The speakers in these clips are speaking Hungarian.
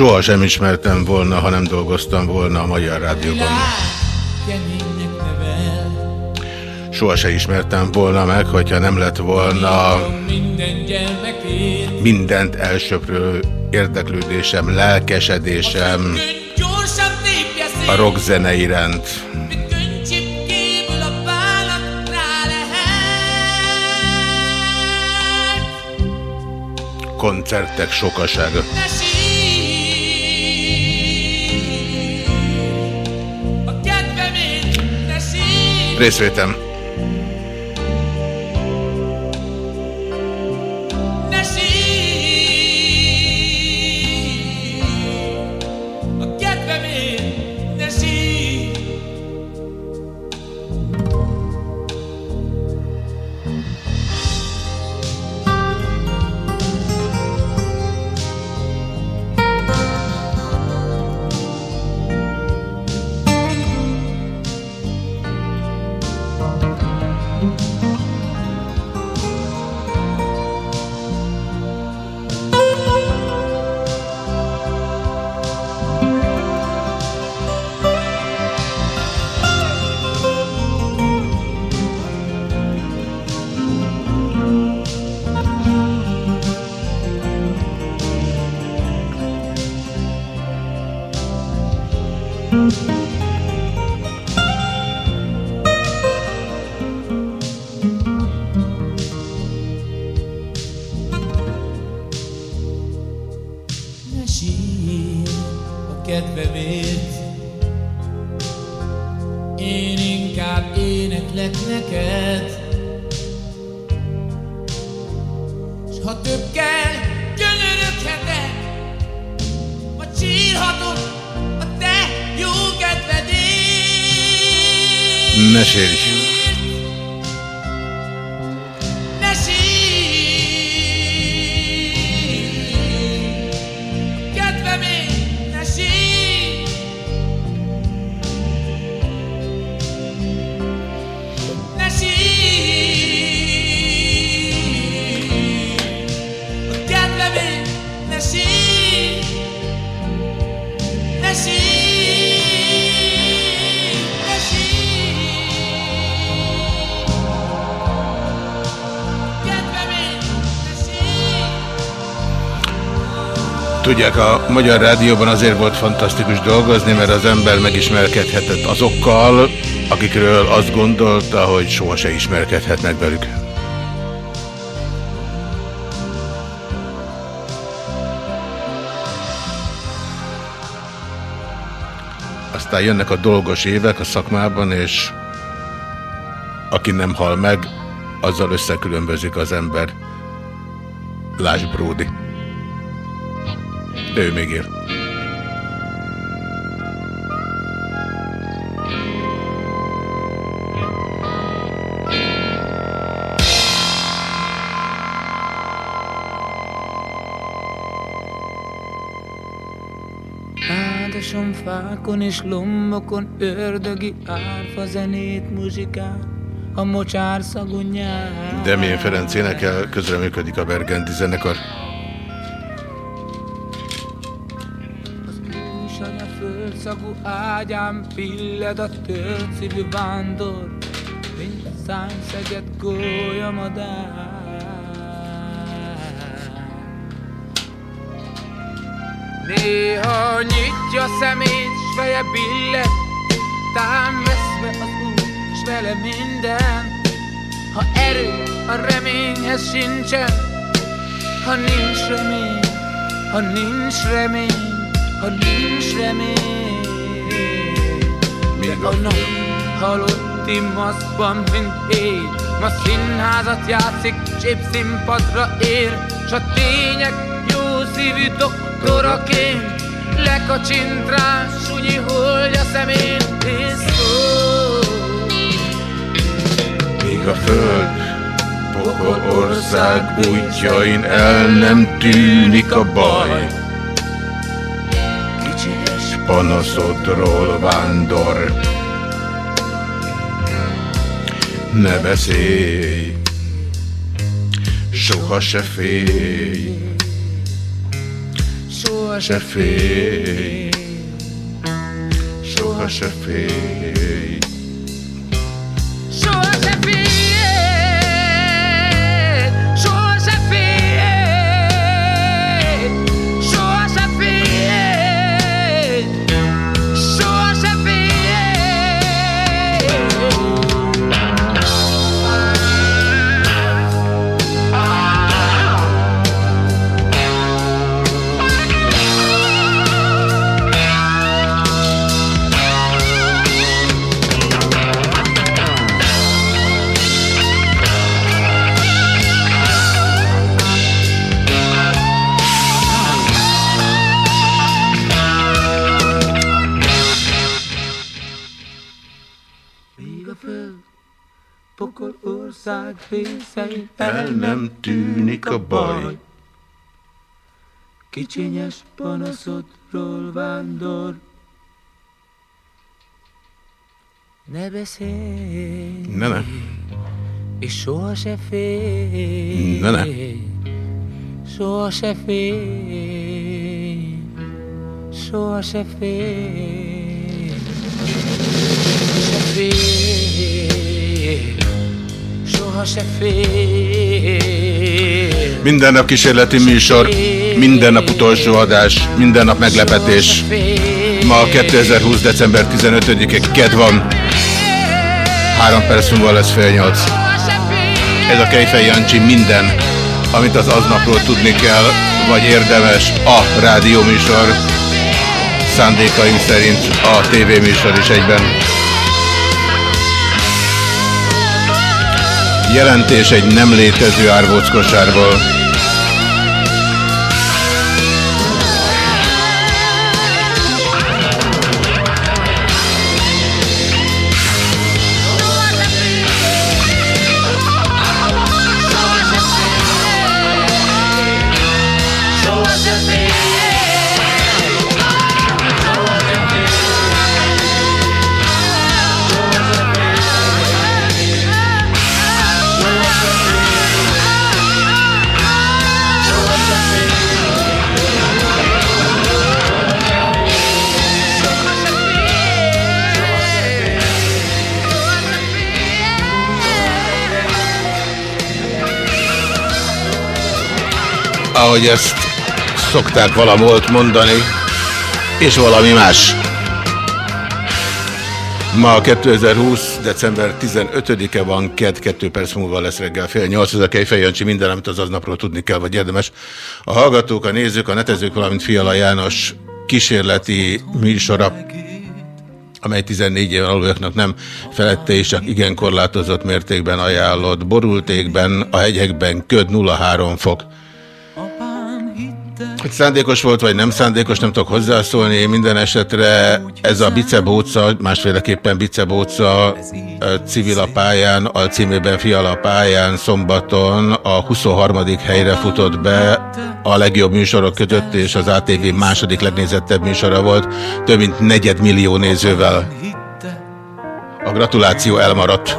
soha sem ismertem volna, ha nem dolgoztam volna a Magyar Rádióban. Soha se ismertem volna meg, hogyha nem lett volna mindent elsöprő érdeklődésem, lelkesedésem a rockzene iránt. koncertek sokasága. részvétem. Tudják, a Magyar Rádióban azért volt fantasztikus dolgozni, mert az ember megismerkedhetett azokkal, akikről azt gondolta, hogy soha se ismerkedhet meg velük. Aztán jönnek a dolgos évek a szakmában, és aki nem hal meg, azzal összekülönbözik az ember. Lásd Brody. De ő még él. Fákon és lombokon ördögi árfa zenét muzsikál, a mocsár szagú nyár. Demén Ferenc énekel, közreműködik a Bergendi zenekar. Ágyám pilled a szívű vándor, mint szányszeget gólya madár. Néha nyitja szemét, s feje billeg, tám veszve az út, s vele minden. Ha erő a reményhez sincsen, ha nincs remény, ha nincs remény, ha nincs remény. De a nap halotti maszkban, mint éj, ma színházat játszik, csép színpadra ér, s a tények jó szívű doktoraként lekacsint rá, sunyi holdja szemén, és szól. Míg a föld pokol ország útjain el nem tűnik a baj. Panaszodról vándor. Ne beszélj, soha se félj, soha se félj, soha se félj. Ország részei El nem tűnik a baj. Kicsinyes panaszodról vándor. Ne beszélj, Ne, ne. és soha se félj. Ne, ne. Soha se félj, soha se félj. Se félj, soha se félj. Minden nap kísérleti műsor, minden nap utolsó adás, minden nap meglepetés. Ma 2020. december 15-e ked van. Három perc múlva lesz fél nyolc. Ez a Kejfej Jancsi minden, amit az aznapról tudni kell, vagy érdemes a rádióműsor, szándékaim szerint a tévéműsor is egyben. Jelentés egy nem létező árvóckosárból. Ahogy ezt szokták valamolt mondani, és valami más. Ma 2020. december 15-e van, ked 2 perc múlva lesz reggel fél 8, ez a Kejfej Jancsi, minden, amit az aznapról tudni kell, vagy érdemes. A hallgatók, a nézők, a netezők, valamint Fiala János kísérleti műsora, amely 14 éven aluljaknak nem felette és csak igen korlátozott mértékben ajánlott. Borultékben, a hegyekben köd 0,3 fok. Hogy szándékos volt, vagy nem szándékos, nem tudok hozzászólni. Minden esetre ez a Bicebóca, másféleképpen Bicebóca civil a pályán, a címében Fiala pályán szombaton a 23. helyre futott be a legjobb műsorok között, és az ATV második legnézettebb műsora volt, több mint negyedmillió nézővel. A gratuláció elmaradt.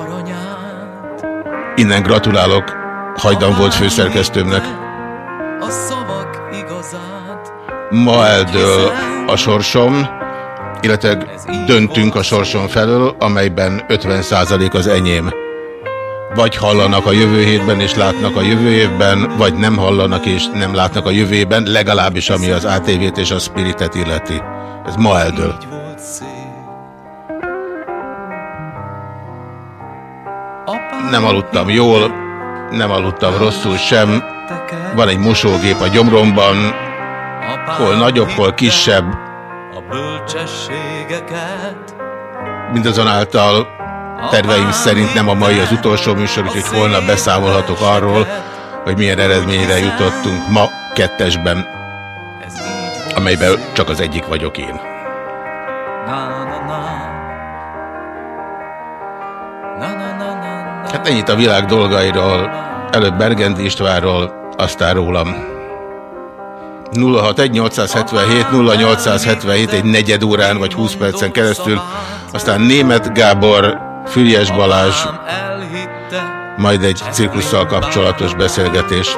Innen gratulálok Hajdan volt főszerkesztőmnek. Ma eldől a sorsom, illetve döntünk a sorsom felől, amelyben 50% az enyém. Vagy hallanak a jövő hétben és látnak a jövő évben, vagy nem hallanak és nem látnak a jövőben, legalábbis ami az ATV-t és a Spiritet illeti. Ez ma eldől. Nem aludtam jól, nem aludtam rosszul sem. Van egy mosógép a gyomromban, hol nagyobb, hol kisebb. Mindazonáltal terveim szerint nem a mai az utolsó műsor, úgyhogy holnap beszámolhatok arról, hogy milyen eredményre jutottunk ma kettesben, amelyben csak az egyik vagyok én. Hát ennyit a világ dolgairól, előbb Bergendi Istvánról, aztán rólam. 061-877-0877 egy negyed órán vagy 20 percen keresztül, aztán Német Gábor, Füriás Balázs, majd egy cirkusszal kapcsolatos beszélgetés.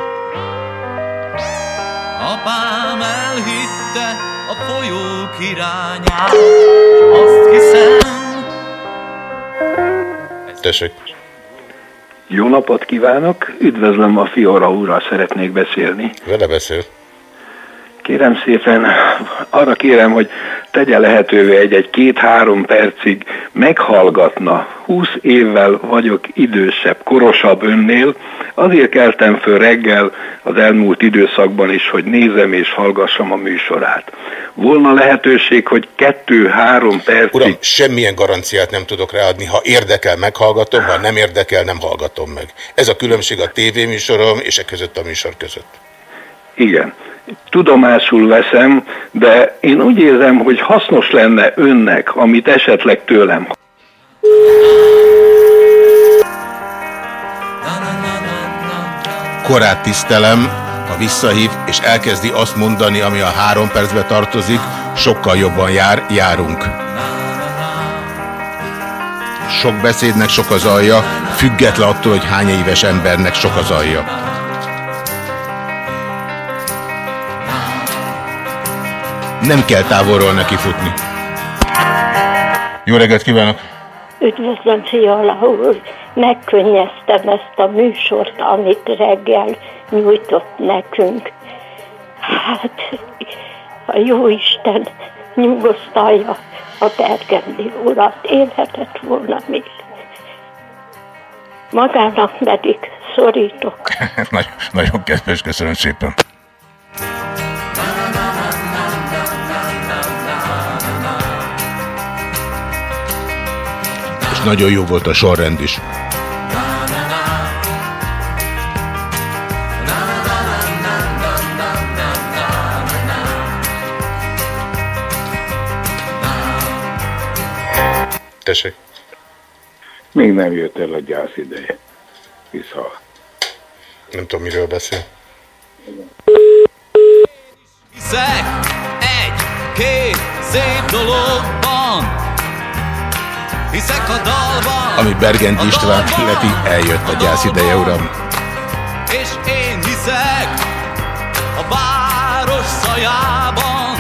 Apám elhitte a folyók irányát, azt hiszem. Tessék. Jó napot kívánok! Üdvözlöm a Fiora úrral szeretnék beszélni. Vele beszél. Kérem szépen, arra kérem, hogy tegye lehetővé egy-egy két-három percig meghallgatna. 20 évvel vagyok idősebb, korosabb önnél. Azért keltem föl reggel az elmúlt időszakban is, hogy nézem és hallgassam a műsorát. Volna lehetőség, hogy kettő-három percig... Uram, semmilyen garanciát nem tudok ráadni. Ha érdekel, meghallgatom, ha nem érdekel, nem hallgatom meg. Ez a különbség a tévéműsorom és e között a műsor között. Igen tudomásul veszem, de én úgy érzem, hogy hasznos lenne önnek, amit esetleg tőlem. Korát tisztelem, ha visszahív, és elkezdi azt mondani, ami a három percbe tartozik, sokkal jobban jár, járunk. Sok beszédnek sok az alja, független attól, hogy hány éves embernek sok az alja. Nem kell távolról neki futni. Jó reggelt kívánok! Üdvözlöm, Fiala úr! Megkönnyeztem ezt a műsort, amit reggel nyújtott nekünk. Hát, a jó Isten nyugosztalja a Bergendi urat, élhetett volna még. Magának pedig szorítok. Nagy, nagyon kedves, köszönöm szépen. Nagyon jó volt a sorrend is. Tessék. Még nem jött el a gyász ideje. Vissza. Nem tudom, miről beszél. Hiszek egy, két szép dologban Hiszek a dalban Ami Bergend István illeti, eljött a gyász ideje, uram. És én hiszek a város szajában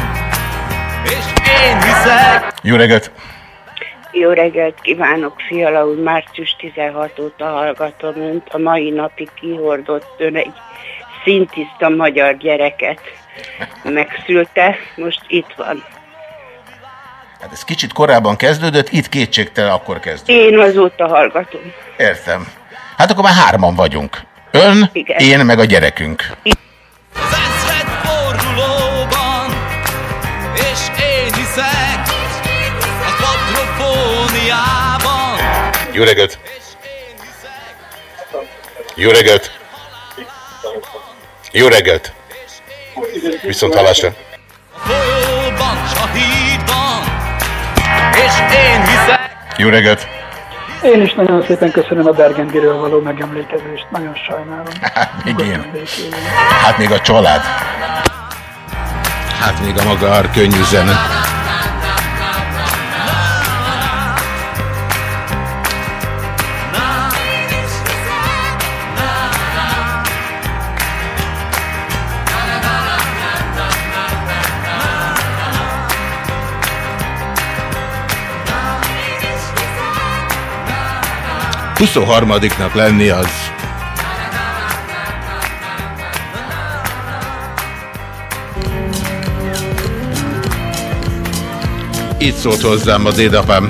És én hiszek Jó reggelt! Jó reggelt kívánok, Fiala úr, március 16 óta hallgatom önt. A mai napig kihordott ön egy szintiszta magyar gyereket megszülte, most itt van. Hát ez kicsit korábban kezdődött, itt kétségtelen akkor kezdődött. Én azóta hallgatom. Értem. Hát akkor már hárman vagyunk. Ön, Igen. én meg a gyerekünk. az ezred fordulóban És én hiszek a quadrofóniában Jó reggelt! Jó reggelt! Jó reggelt! Viszont hallásra! folyóban, a És én hiszek Jó reggelt! Én is nagyon szépen köszönöm a Bergendiről való megemlékezést, nagyon sajnálom. Hát még én. Hát még a család. Hát még a maga könnyű zene. Huszonharmadiknak lenni az Így szólt hozzám az édapám.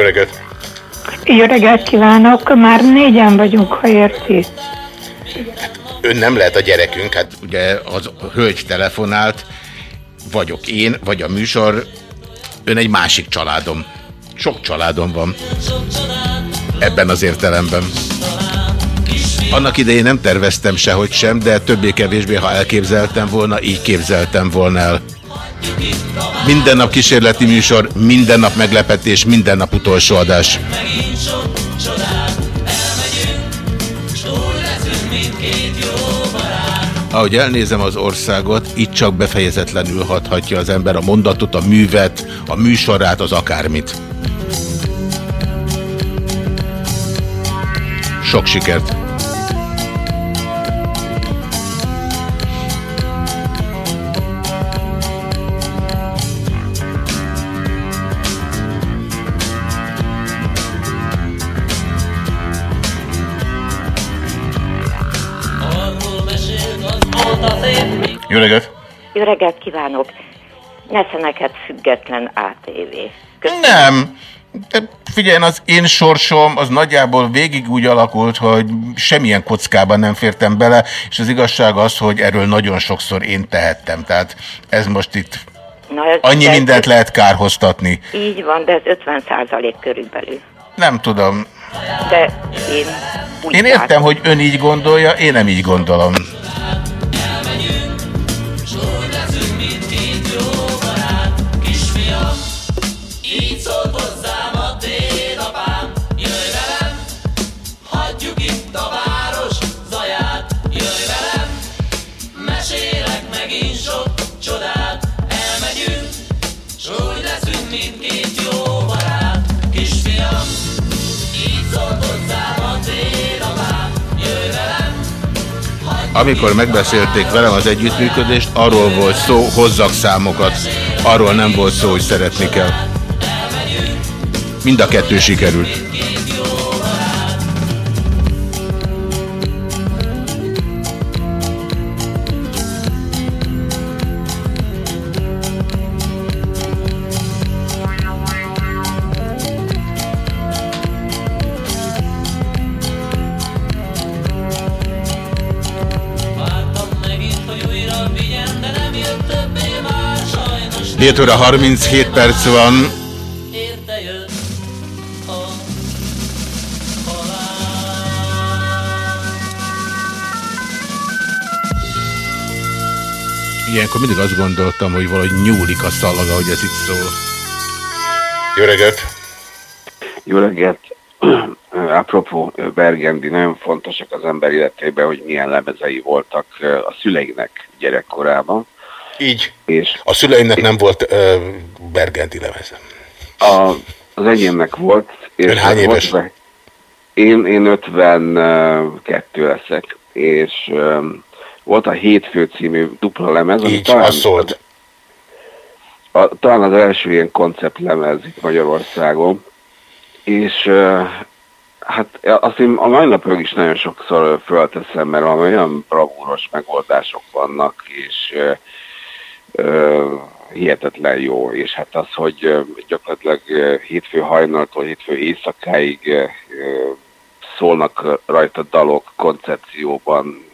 Jó reggelt! Jó reggelt kívánok, már négyen vagyunk, ha érti. Ön nem lehet a gyerekünk, hát ugye az hölgy telefonált, vagyok én, vagy a műsor, ön egy másik családom. Sok családom van. Ebben az értelemben. Annak idején nem terveztem sehogy sem, de többé-kevésbé, ha elképzeltem volna, így képzeltem volna el. Minden nap kísérleti műsor, minden nap meglepetés, minden nap utolsó adás. Ahogy elnézem az országot, itt csak befejezetlenül hathatja az ember a mondatot, a művet, a műsorát, az akármit. Sok sikert! Jó reggelt! Jó reggelt kívánok! Nesze neked független ATV. Nem! De figyelj, az én sorsom az nagyjából végig úgy alakult, hogy semmilyen kockában nem fértem bele, és az igazság az, hogy erről nagyon sokszor én tehettem. Tehát ez most itt Na, ez annyi ez- mindent lehet kárhoztatni. Így van, de ez 50 százalék körülbelül. Nem tudom. De én úgy Én értem, látom. hogy ön így gondolja, én nem így gondolom. Amikor megbeszélték velem az együttműködést, arról volt szó, hozzak számokat. Arról nem volt szó, hogy szeretni kell. Mind a kettő sikerült. 7 óra 37 perc van. Ilyenkor mindig azt gondoltam, hogy valahogy nyúlik a szalaga, hogy ez itt szól. Jó reggelt! Jó reggelt! Apropó Bergendi, nagyon fontosak az ember életében, hogy milyen lemezei voltak a szüleinek gyerekkorában. Így. És A szüleimnek nem volt uh, Bergenti lemeze. a, az enyémnek volt. És Ön hány volt éves? be- Én, én 52 leszek, és um, volt a Hétfő című dupla lemez. Így, az szólt. a, talán az első ilyen konceptlemez itt Magyarországon, és uh, hát azt én a mai napig is nagyon sokszor fölteszem, mert olyan bravúros megoldások vannak, és uh, hihetetlen jó, és hát az, hogy gyakorlatilag hétfő hajnaltól hétfő éjszakáig szólnak rajta dalok koncepcióban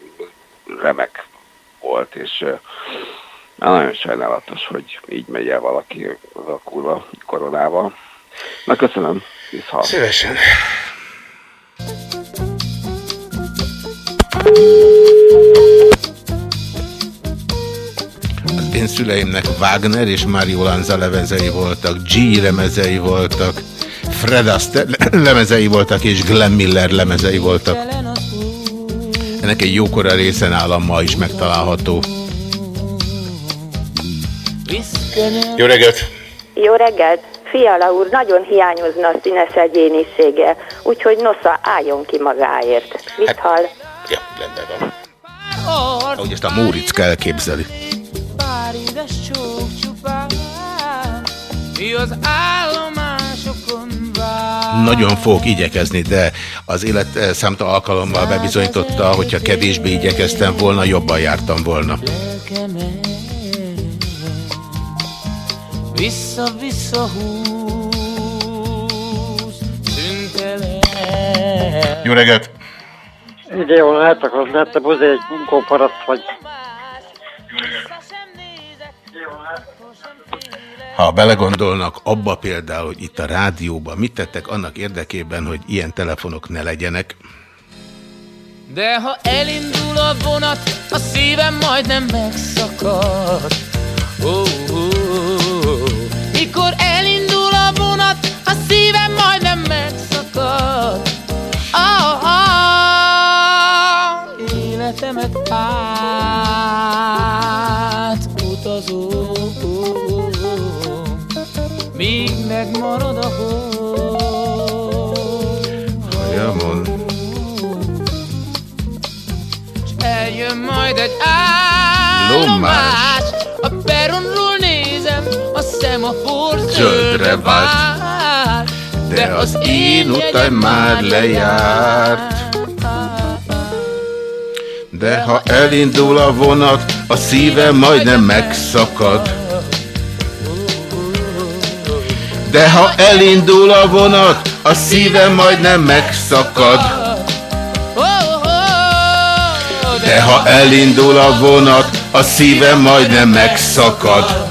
remek volt, és nagyon sajnálatos, hogy így megy el valaki a kurva koronával. Na köszönöm, viszont. Szívesen. Az én szüleimnek Wagner és Mario Lanza lemezei voltak, G lemezei voltak, Fred Astaire lemezei voltak, és Glenn Miller lemezei voltak. Ennek egy jókora része nálam ma is megtalálható. Jó reggelt! Jó reggelt! Fiala úr, nagyon hiányozna a színes egyénisége, úgyhogy nosza álljon ki magáért. Mit hall? Ja, rendben van. Ahogy ezt a Móriczka elképzeli. Pár édes csók csupán, mi az állomásokon vár. Nagyon fogok igyekezni, de az élet eh, számta alkalommal bebizonyította, hogyha kevésbé igyekeztem volna, jobban jártam volna. Vissza-vissza húz, szüntelen. Jó reggelt! Igen, jól lehetek, az lehet, te buzi egy munkóparaszt vagy. Ha belegondolnak abba például, hogy itt a rádióban mit tettek annak érdekében, hogy ilyen telefonok ne legyenek, De ha elindul a vonat, a szívem majdnem megszakad. Oh, oh, oh. Mikor elindul a vonat, a szívem majdnem megszakad. Ah, ah, megmarad a hó. Jamon. Eljön majd egy állomás A peronról nézem A szemafor Zöldre vált de az én utam már lejárt. De ha elindul a vonat, a szívem majdnem megszakad. De ha elindul a vonat, a szívem majdnem megszakad. De ha elindul a vonat, a szívem majdnem megszakad.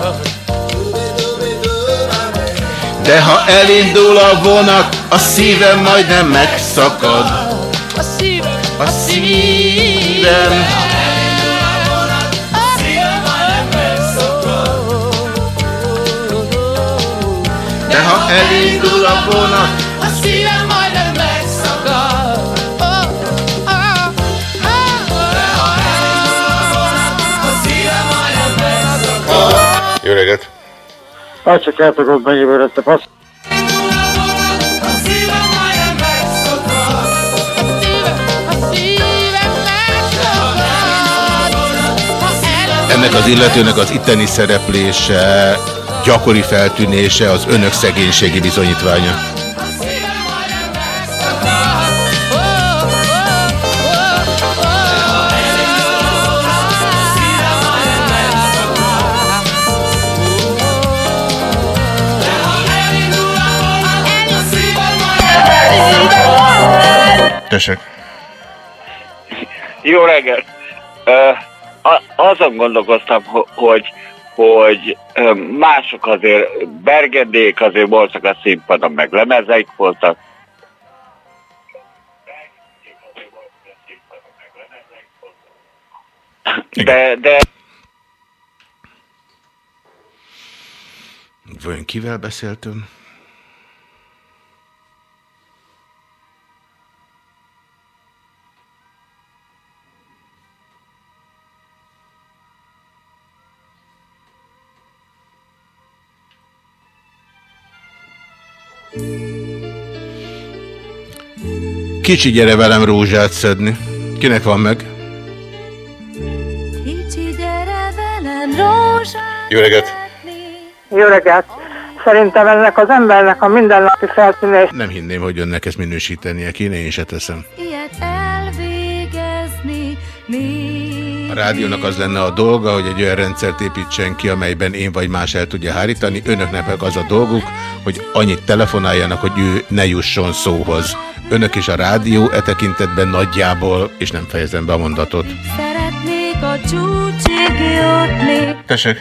De ha elindul a vonat, a szívem majdnem megszakad. A szívem, A szívem. Elindul a vonat, A szívem majdnem megszakad Oh, oh, oh. Jó reggelt! Hát csak el tudod mennyiből ezt a fasz. ennek az illetőnek az itteni szereplése, gyakori feltűnése az önök szegénységi bizonyítványa. Tessék. Jó reggelt! A- azon gondolkoztam, ho- hogy hogy mások azért, bergendék azért voltak a színpadon, meg lemezeik voltak. De, de Vajon kivel beszéltünk? Kicsi gyere velem rózsát szedni. Kinek van meg? Kicsi gyere velem rózsát Jó reggelt! Jó reggelt! Szerintem ennek az embernek a mindennapi feltűnés Nem hinném, hogy önnek ezt minősítenie kéne, én se teszem. ilyet elvégezni még A rádiónak az lenne a dolga, hogy egy olyan rendszert építsen ki, amelyben én vagy más el tudja hárítani. Önöknek meg az a dolguk, hogy annyit telefonáljanak, hogy ő ne jusson szóhoz. Önök is a rádió e tekintetben nagyjából, és nem fejezem be a mondatot. Szeretnék a csúcsig jutni Tessék.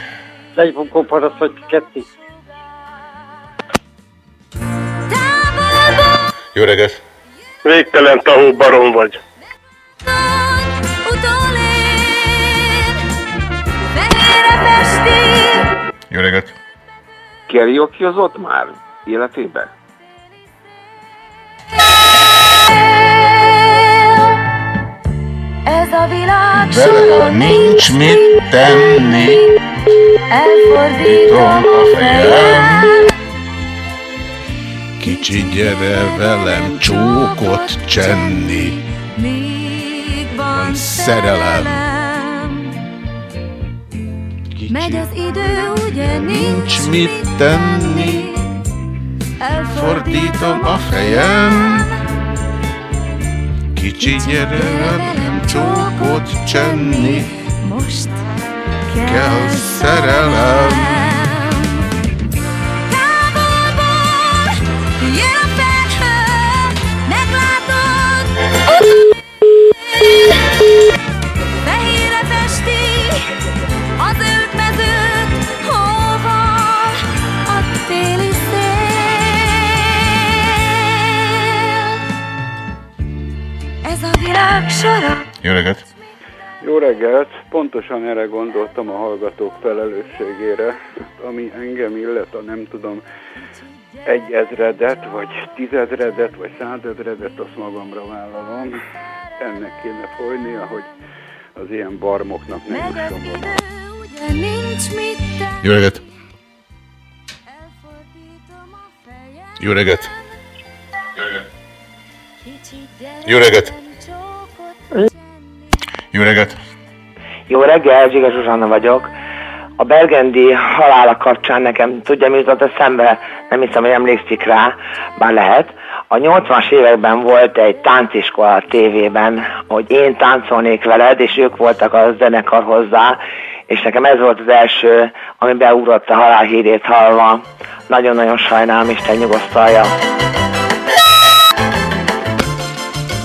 Egy bunkóparasz vagy kettő. Jó reggelt! Végtelen tahó barom vagy. Jó reggelt! Karaoke-ozott már életében? Ez a világ Vele nincs mit tenni, Elfordítom a fejem. Kicsi gyere velem csókot csenni. Míg van szerelem. Megy az idő, ugye Nincs mit tenni, fordítom a fejem. Kicsi gyere velem csókot csenni, Most kell szerelem. Jön a felhő, meglátod Jó reggelt! Jó reggelt! Pontosan erre gondoltam a hallgatók felelősségére, ami engem illet, a nem tudom, egy ezredet, vagy tízezredet, vagy százezredet, azt magamra vállalom. Ennek kéne folynia, hogy az ilyen barmoknak nem nincs mit tenni Jó reggelt! Jó reggelt! Jó reggelt! Jó reggelt! Jó reggel, Zsiga Zsuzsanna vagyok. A Bergendi halála kapcsán nekem tudja, mi jutott eszembe, nem hiszem, hogy emlékszik rá, bár lehet. A 80-as években volt egy tánciskola a tévében, hogy én táncolnék veled, és ők voltak a zenekar hozzá, és nekem ez volt az első, ami beugrott a halál hírét hallva. Nagyon-nagyon sajnálom, Isten nyugosztalja.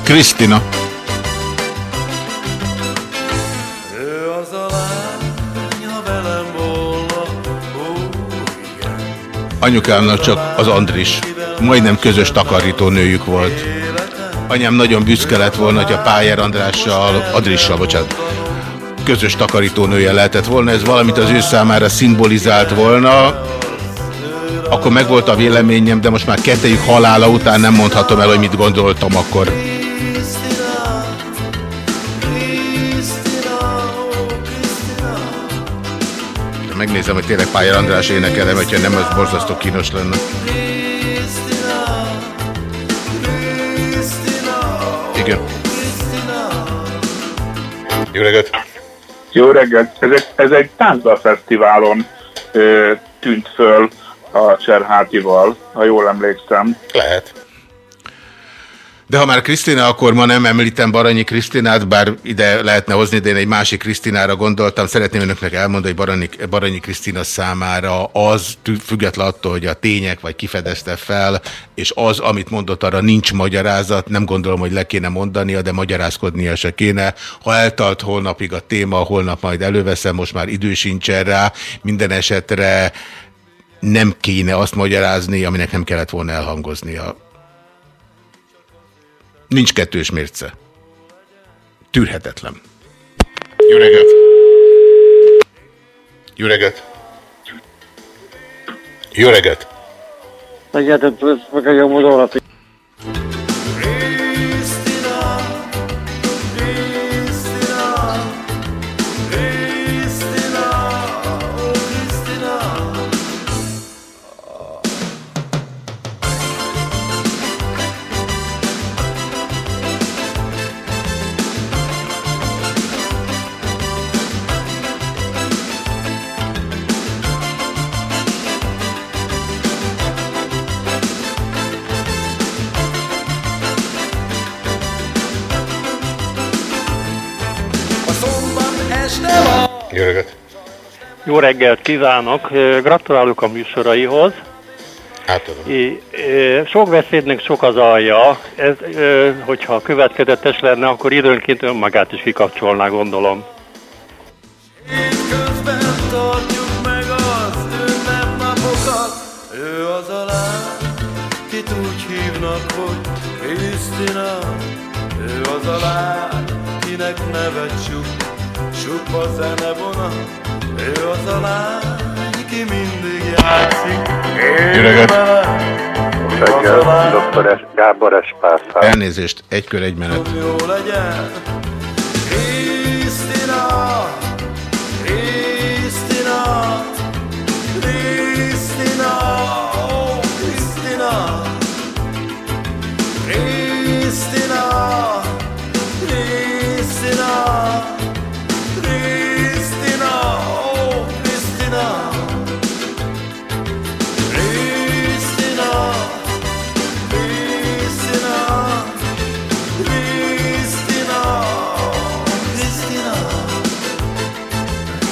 Krisztina. Anyukámnak csak az Andris. Majdnem közös takarító nőjük volt. Anyám nagyon büszke lett volna, hogy a Pályár Andrással, Andrissal, bocsánat, közös takarítónője lehetett volna, ez valamit az ő számára szimbolizált volna, akkor megvolt a véleményem, de most már kettejük halála után nem mondhatom el, hogy mit gondoltam akkor. Megnézem, hogy tényleg Pályár András énekelem, hogyha nem, az borzasztó kínos lenne. Igen. Jó reggelt! Jó reggelt! Ez egy, ez egy táncba fesztiválon ö, tűnt föl a Cserhátival, ha jól emlékszem. Lehet. De ha már Krisztina, akkor ma nem említem Baranyi Krisztinát, bár ide lehetne hozni, de én egy másik Krisztinára gondoltam. Szeretném önöknek elmondani, hogy Baranyi, Baranyi Krisztina számára az, független attól, hogy a tények vagy kifedezte fel, és az, amit mondott, arra nincs magyarázat, nem gondolom, hogy le kéne mondania, de magyarázkodnia se kéne. Ha eltart holnapig a téma, holnap majd előveszem, most már idő sincsen rá, minden esetre nem kéne azt magyarázni, aminek nem kellett volna elhangoznia. Nincs kettős mérce. Tűrhetetlen. Jó reggelt! Jó reggelt! Jó reggelt! Megjelent meg a. reggelt kívánok! Gratulálok a műsoraihoz. Átadom. Sok beszédnek sok az alja. Ez, hogyha következetes lenne, akkor időnként önmagát is kikapcsolná, gondolom. Tartjuk meg az ünnepnapokat Ő az a lány, kit úgy hívnak, hogy Krisztina Ő az a lány, kinek nevet sup Supa zene vonat Ő az a lány, ki mindig játszik Jó reggelt! Reggelt, dr. Es- Gábor Espászár. Elnézést, egy kör, egy menet. jó legyen Krisztina Krisztina Krisztina Ó, Krisztina Krisztina Krisztina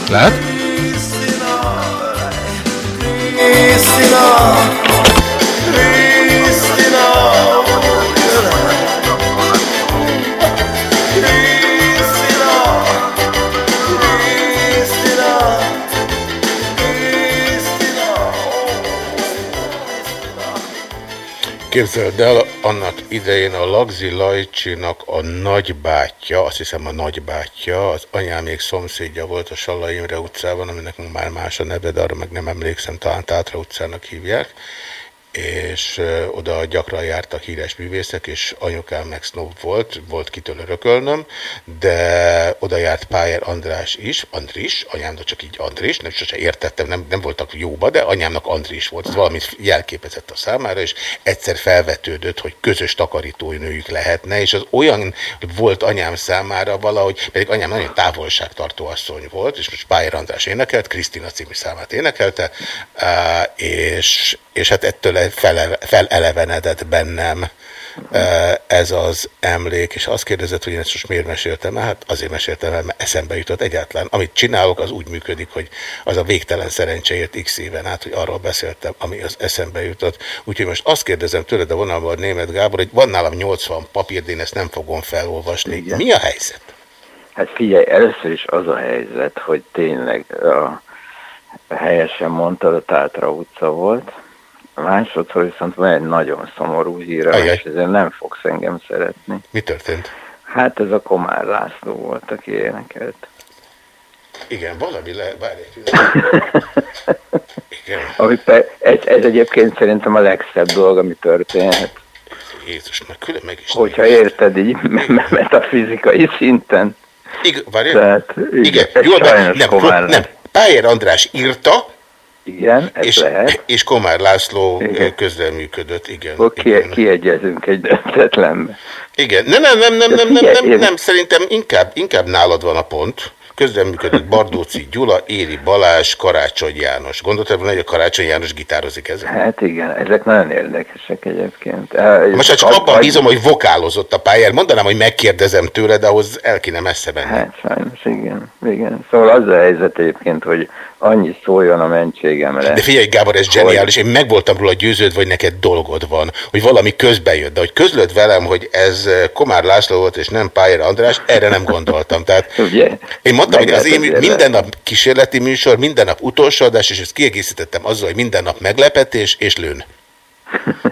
Krisztina. Krisztina Képzeld el, annak idején a Lagzi Lajcsinak a nagybátyja, azt hiszem a nagybátyja, az anyám még szomszédja volt a Salla Imre utcában, aminek már más a neve, de arra meg nem emlékszem, talán Tátra utcának hívják, és oda gyakran jártak híres művészek, és anyukám meg snob volt, volt kitől örökölnöm, de oda járt Pájer András is, Andris, anyámnak csak így Andris, nem sose értettem, nem, nem voltak jóba, de anyámnak Andris volt, ez valamit jelképezett a számára, és egyszer felvetődött, hogy közös takarítónőjük lehetne, és az olyan volt anyám számára valahogy, pedig anyám nagyon távolságtartó asszony volt, és most Pájer András énekelt, Krisztina című számát énekelte, és, és hát ettől fele, felelevenedett bennem ez az emlék, és azt kérdezett, hogy én ezt most miért meséltem el? Hát azért meséltem el, mert eszembe jutott egyáltalán. Amit csinálok, az úgy működik, hogy az a végtelen szerencséért x éven át, hogy arról beszéltem, ami az eszembe jutott. Úgyhogy most azt kérdezem tőled a vonalban német Gábor, hogy van nálam 80 papír, de én ezt nem fogom felolvasni. Igen. Mi a helyzet? Hát figyelj, először is az a helyzet, hogy tényleg a, helyesen mondtad, a Tátra utca volt. Másodszor viszont van egy nagyon szomorú híre, Ajaj. és ezért nem fogsz engem szeretni. Mi történt? Hát ez a Komár László volt, aki énekelt. Igen, valami le... Várj egy. Igen. Ami pe- ez, ez egyébként szerintem a legszebb dolog, ami történhet. Jézus, meg külön meg is. Hogyha érted így me- me- metafizikai szinten. Igen, várj. Tehát, igen, Igen, jól nem, nem, Pályér András írta, Igen, ez és, lehet. és Komár László Igen. közreműködött, igen. Akkor ki, kiegyezünk egy döntetlenbe. Igen, nem, nem, nem, nem, nem, nem, nem, én- nem, szerintem inkább, inkább nálad van a pont, közreműködött Bardóci Gyula, Éri Balázs, Karácsony János. Gondoltad volna, hogy a Karácsony János gitározik ezen? Hát igen, ezek nagyon érdekesek egyébként. Most hát csak abban bízom, hogy vokálozott a pályán. Mondanám, hogy megkérdezem tőle, de ahhoz el kéne messze menni. Hát sajnos, igen. igen. Szóval az a helyzet egyébként, hogy annyi szóljon a mentségemre. De figyelj, Gábor, ez zseniális. Én meg voltam róla győződve, hogy neked dolgod van, hogy valami közben jött. De hogy közlöd velem, hogy ez Komár László volt, és nem Pályér András, erre nem gondoltam. Tehát Ugye? én mondtam, hogy az én Meglehetett minden nap kísérleti műsor, minden nap utolsó adás, és ezt kiegészítettem azzal, hogy minden nap meglepetés és lőn.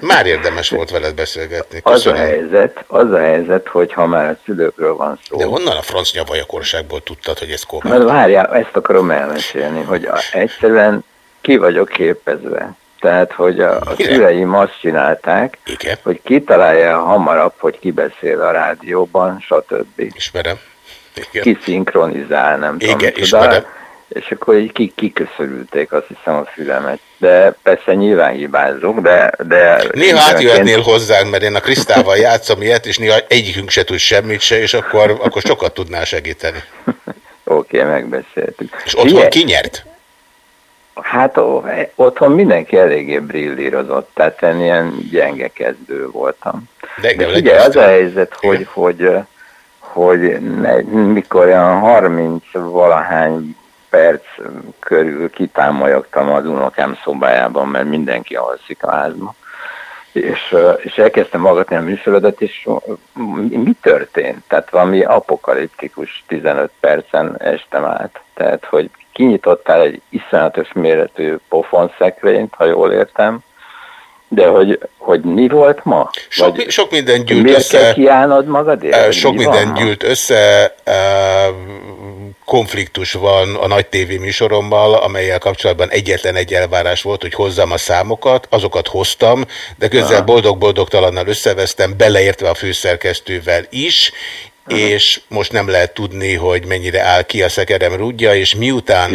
Már érdemes volt veled beszélgetni. Az a helyzet, az a helyzet, hogy ha már a szülőkről van szó. De honnan a franc nyavajakorságból tudtad, hogy ez Komár? Mert várjál, ezt akarom elmesélni, hogy egyszerűen ki vagyok képezve. Tehát, hogy a, a szüleim azt csinálták, Igen. hogy kitalálja hamarabb, hogy ki beszél a rádióban, stb. Ismerem. Igen. Kiszinkronizál, nem Igen, tudom. ismerem. És akkor így ki, kiköszörülték azt hiszem a fülemet. De persze nyilván hibázok, de... de Néha átjöhetnél hozzánk, mert én a Krisztával játszom ilyet, és néha egyikünk se tud semmit se, és akkor, akkor sokat tudnál segíteni. Oké, okay, megbeszéltük. És otthon Figyelj, ki nyert? Hát ó, otthon mindenki eléggé brillírozott, tehát én ilyen gyenge kezdő voltam. De De figyelj, az a helyzet, hogy, hogy, hogy ne, mikor olyan 30 valahány perc körül kitámolyogtam az unokám szobájában, mert mindenki alszik a házban. És, és elkezdtem hallgatni a műsorodat, és mi, mi történt? Tehát valami apokaliptikus 15 percen estem át. Tehát, hogy kinyitottál egy iszonyatos méretű pofonszekrényt, ha jól értem, de hogy, hogy mi volt ma? Sok, mi- sok minden gyűlt Miért kell össze. kiállnod magadért? Eh, Hogy Sok mi minden gyűlt össze, konfliktus van a nagy tévéműsorommal, amelyel kapcsolatban egyetlen egy elvárás volt, hogy hozzam a számokat, azokat hoztam, de közben Aha. boldog-boldogtalannal összevesztem, beleértve a főszerkesztővel is, és most nem lehet tudni, hogy mennyire áll ki a szekerem rúdja, és miután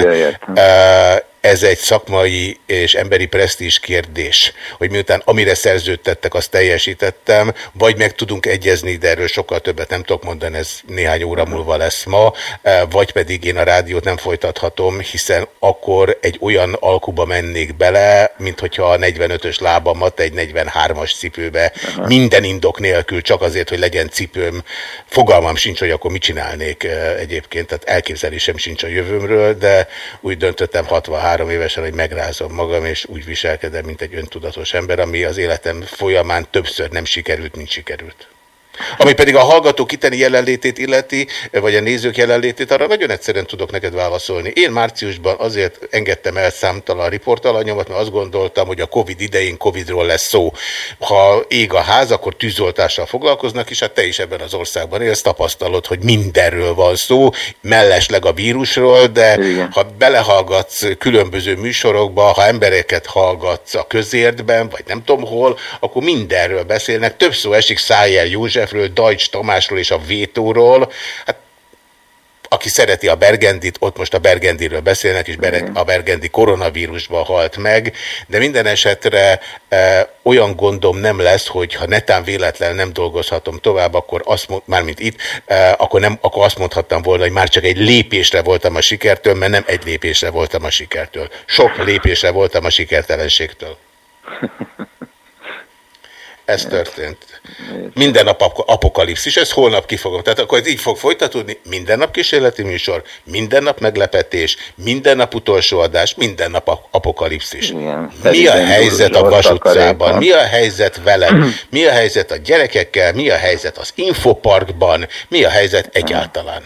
Ja. Ez egy szakmai és emberi presztízs kérdés, hogy miután amire szerződtettek, azt teljesítettem, vagy meg tudunk egyezni, de erről sokkal többet nem tudok mondani, ez néhány óra múlva lesz ma, eh, vagy pedig én a rádiót nem folytathatom, hiszen akkor egy olyan alkuba mennék bele, mint hogyha a 45-ös lábamat egy 43-as cipőbe minden indok nélkül, csak azért, hogy legyen cipőm. Fogalmam sincs, hogy akkor mit csinálnék eh, egyébként, tehát elképzelésem sincs a jövőmről, de úgy döntöttem 63 évesen, hogy megrázom magam, és úgy viselkedem, mint egy öntudatos ember, ami az életem folyamán többször nem sikerült, mint sikerült. Ami pedig a hallgatók itteni jelenlétét illeti, vagy a nézők jelenlétét, arra nagyon egyszerűen tudok neked válaszolni. Én márciusban azért engedtem el számtalan riportalanyomat, mert azt gondoltam, hogy a Covid idején Covidról lesz szó. Ha ég a ház, akkor tűzoltással foglalkoznak, és hát te is ebben az országban élsz, tapasztalod, hogy mindenről van szó, mellesleg a vírusról, de Igen. ha belehallgatsz különböző műsorokba, ha embereket hallgatsz a közértben, vagy nem tudom hol, akkor mindenről beszélnek. Több szó esik Szájjel Józsefről, Dajcs Tamásról és a Vétóról. Hát aki szereti a Bergendit, ott most a Bergendiről beszélnek, és Bere- a Bergendi koronavírusban halt meg, de minden esetre e, olyan gondom nem lesz, hogy ha netán véletlen nem dolgozhatom tovább, akkor azt mond, mármint itt, e, akkor, nem, akkor azt mondhattam volna, hogy már csak egy lépésre voltam a sikertől, mert nem egy lépésre voltam a sikertől. Sok lépésre voltam a sikertelenségtől. Ez történt. Minden nap ap- apokalipszis, ez holnap ki fogom. Tehát akkor ez így fog folytatódni, minden nap kísérleti műsor, minden nap meglepetés, minden nap utolsó adás, minden nap ap- apokalipszis. Igen, Mi a helyzet a Vas utcában? Mi a helyzet velem? Mi a helyzet a gyerekekkel? Mi a helyzet az infoparkban? Mi a helyzet egyáltalán?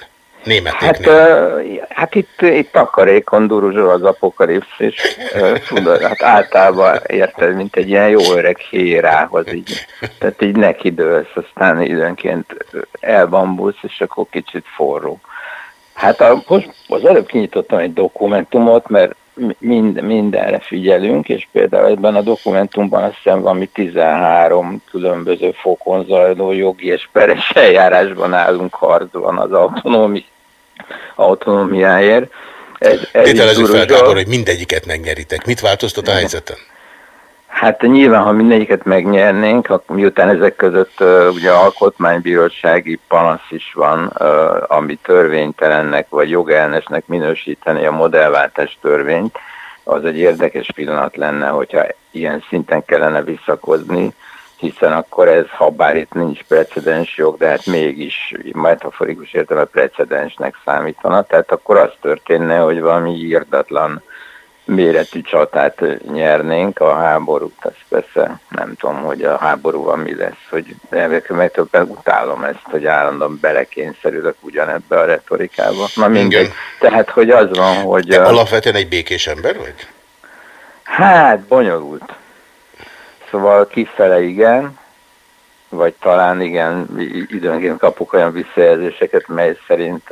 Hát, Németeknél. ö, hát itt, itt takarékon duruzsol az apokalipszis. Ö, Tudod, hát általában érted, mint egy ilyen jó öreg hérához így. Tehát így neki dőlsz, aztán időnként elbambulsz, és akkor kicsit forró. Hát a, most az előbb kinyitottam egy dokumentumot, mert mind, mindenre figyelünk, és például ebben a dokumentumban azt hiszem valami 13 különböző fokon zajló jogi és peres eljárásban állunk harcban az autonómi, autonómiáért. Ez, ez Tételezzük fel. Gábor, hogy mindegyiket megnyeritek. Mit változtat a helyzeten? Hát nyilván, ha mindegyiket megnyernénk, ha, miután ezek között uh, ugye alkotmánybírósági panasz is van, uh, ami törvénytelennek vagy jogellenesnek minősíteni a modellváltás törvényt, az egy érdekes pillanat lenne, hogyha ilyen szinten kellene visszakozni, hiszen akkor ez, ha bár itt nincs precedens jog, de hát mégis metaforikus értelme precedensnek számítana, tehát akkor az történne, hogy valami írdatlan méretű csatát nyernénk a háborút, azt persze nem tudom, hogy a háborúval mi lesz, hogy meg többen utálom ezt, hogy állandóan belekényszerülök ugyanebbe a retorikába. Na mindegy. Igen. Tehát, hogy az van, hogy... Te alapvetően egy békés ember vagy? Hát, bonyolult. Szóval kifele igen, vagy talán igen, időnként kapok olyan visszajelzéseket, mely szerint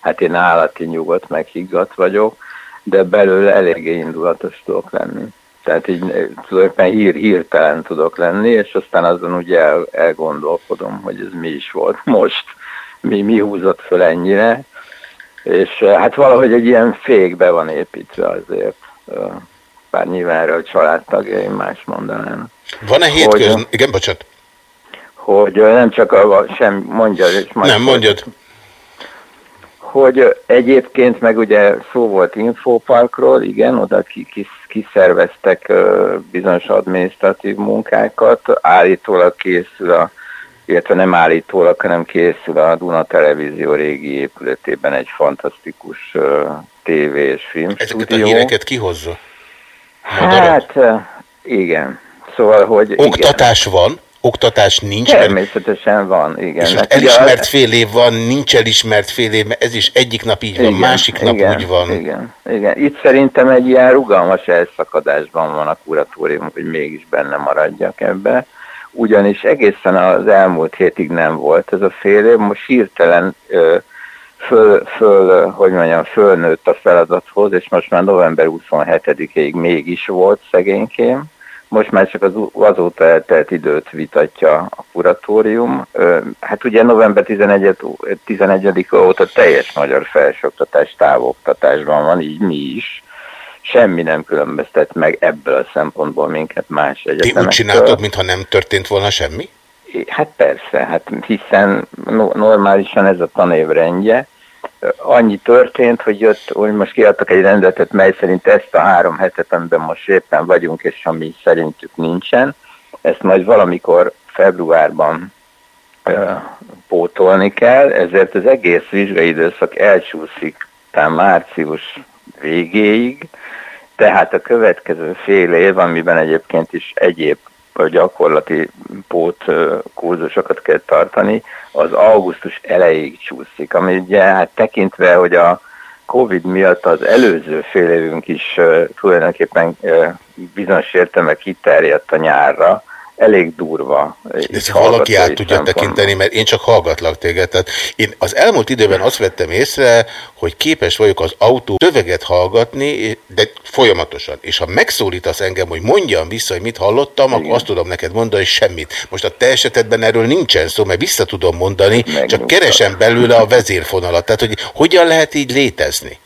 hát én állati nyugodt, meg higgadt vagyok, de belőle eléggé indulatos tudok lenni. Tehát így tulajdonképpen hír, hirtelen tudok lenni, és aztán azon ugye el, elgondolkodom, hogy ez mi is volt most, mi, mi húzott föl ennyire, és hát valahogy egy ilyen fékbe van építve azért, bár nyilván erről a családtagjaim más mondanának. Van-e hétköznap? Igen, bocsánat. Hogy nem csak a, sem mondja, Nem, mondjad. hogy egyébként meg ugye szó volt infoparkról, igen, oda ki, ki, kiszerveztek bizonyos adminisztratív munkákat, állítólag készül a illetve nem állítólag, hanem készül a Duna Televízió régi épületében egy fantasztikus uh, tévé és film Ezeket a híreket kihozza? Hát, ö, igen. Szóval, hogy Oktatás van, oktatás nincs, mert Természetesen van, igen. és Hát ugye az- elismert fél év van, nincs elismert fél év, mert ez is egyik nap így van, Igen, másik nap igen, úgy van. Igen, igen. Itt szerintem egy ilyen rugalmas elszakadásban van a kuratórium, hogy mégis benne maradjak ebbe. Ugyanis egészen az elmúlt hétig nem volt ez a fél év, most hirtelen ö, föl, föl, hogy mondjam, fölnőtt a feladathoz, és most már november 27-ig mégis volt szegénykém. Most már csak az, azóta eltelt időt vitatja a kuratórium. Hát ugye november 11, 11 óta teljes magyar felsőoktatás távoktatásban van, így mi is. Semmi nem különböztet meg ebből a szempontból minket más Ti úgy egyetemektől. csináltad, mintha nem történt volna semmi? Hát persze, hát hiszen no- normálisan ez a tanév rendje. Annyi történt, hogy jött, hogy most kiadtak egy rendetet, mely szerint ezt a három hetet, amiben most éppen vagyunk, és ami szerintük nincsen, ezt majd valamikor februárban ö, pótolni kell, ezért az egész vizsgai időszak elcsúszik, talán március végéig, tehát a következő fél év, amiben egyébként is egyéb gyakorlati pót kurzusokat kell tartani, az augusztus elejéig csúszik, ami ugye hát tekintve, hogy a Covid miatt az előző fél évünk is ö, tulajdonképpen ö, bizonyos értelme kiterjedt a nyárra, elég durva. Ezt valaki át tudja tekinteni, mert én csak hallgatlak téged. Tehát én az elmúlt időben azt vettem észre, hogy képes vagyok az autó töveget hallgatni, de folyamatosan. És ha megszólítasz engem, hogy mondjam vissza, hogy mit hallottam, akkor azt tudom neked mondani, hogy semmit. Most a te esetedben erről nincsen szó, mert vissza tudom mondani, csak keresem belőle a vezérfonalat. Tehát, hogy hogyan lehet így létezni?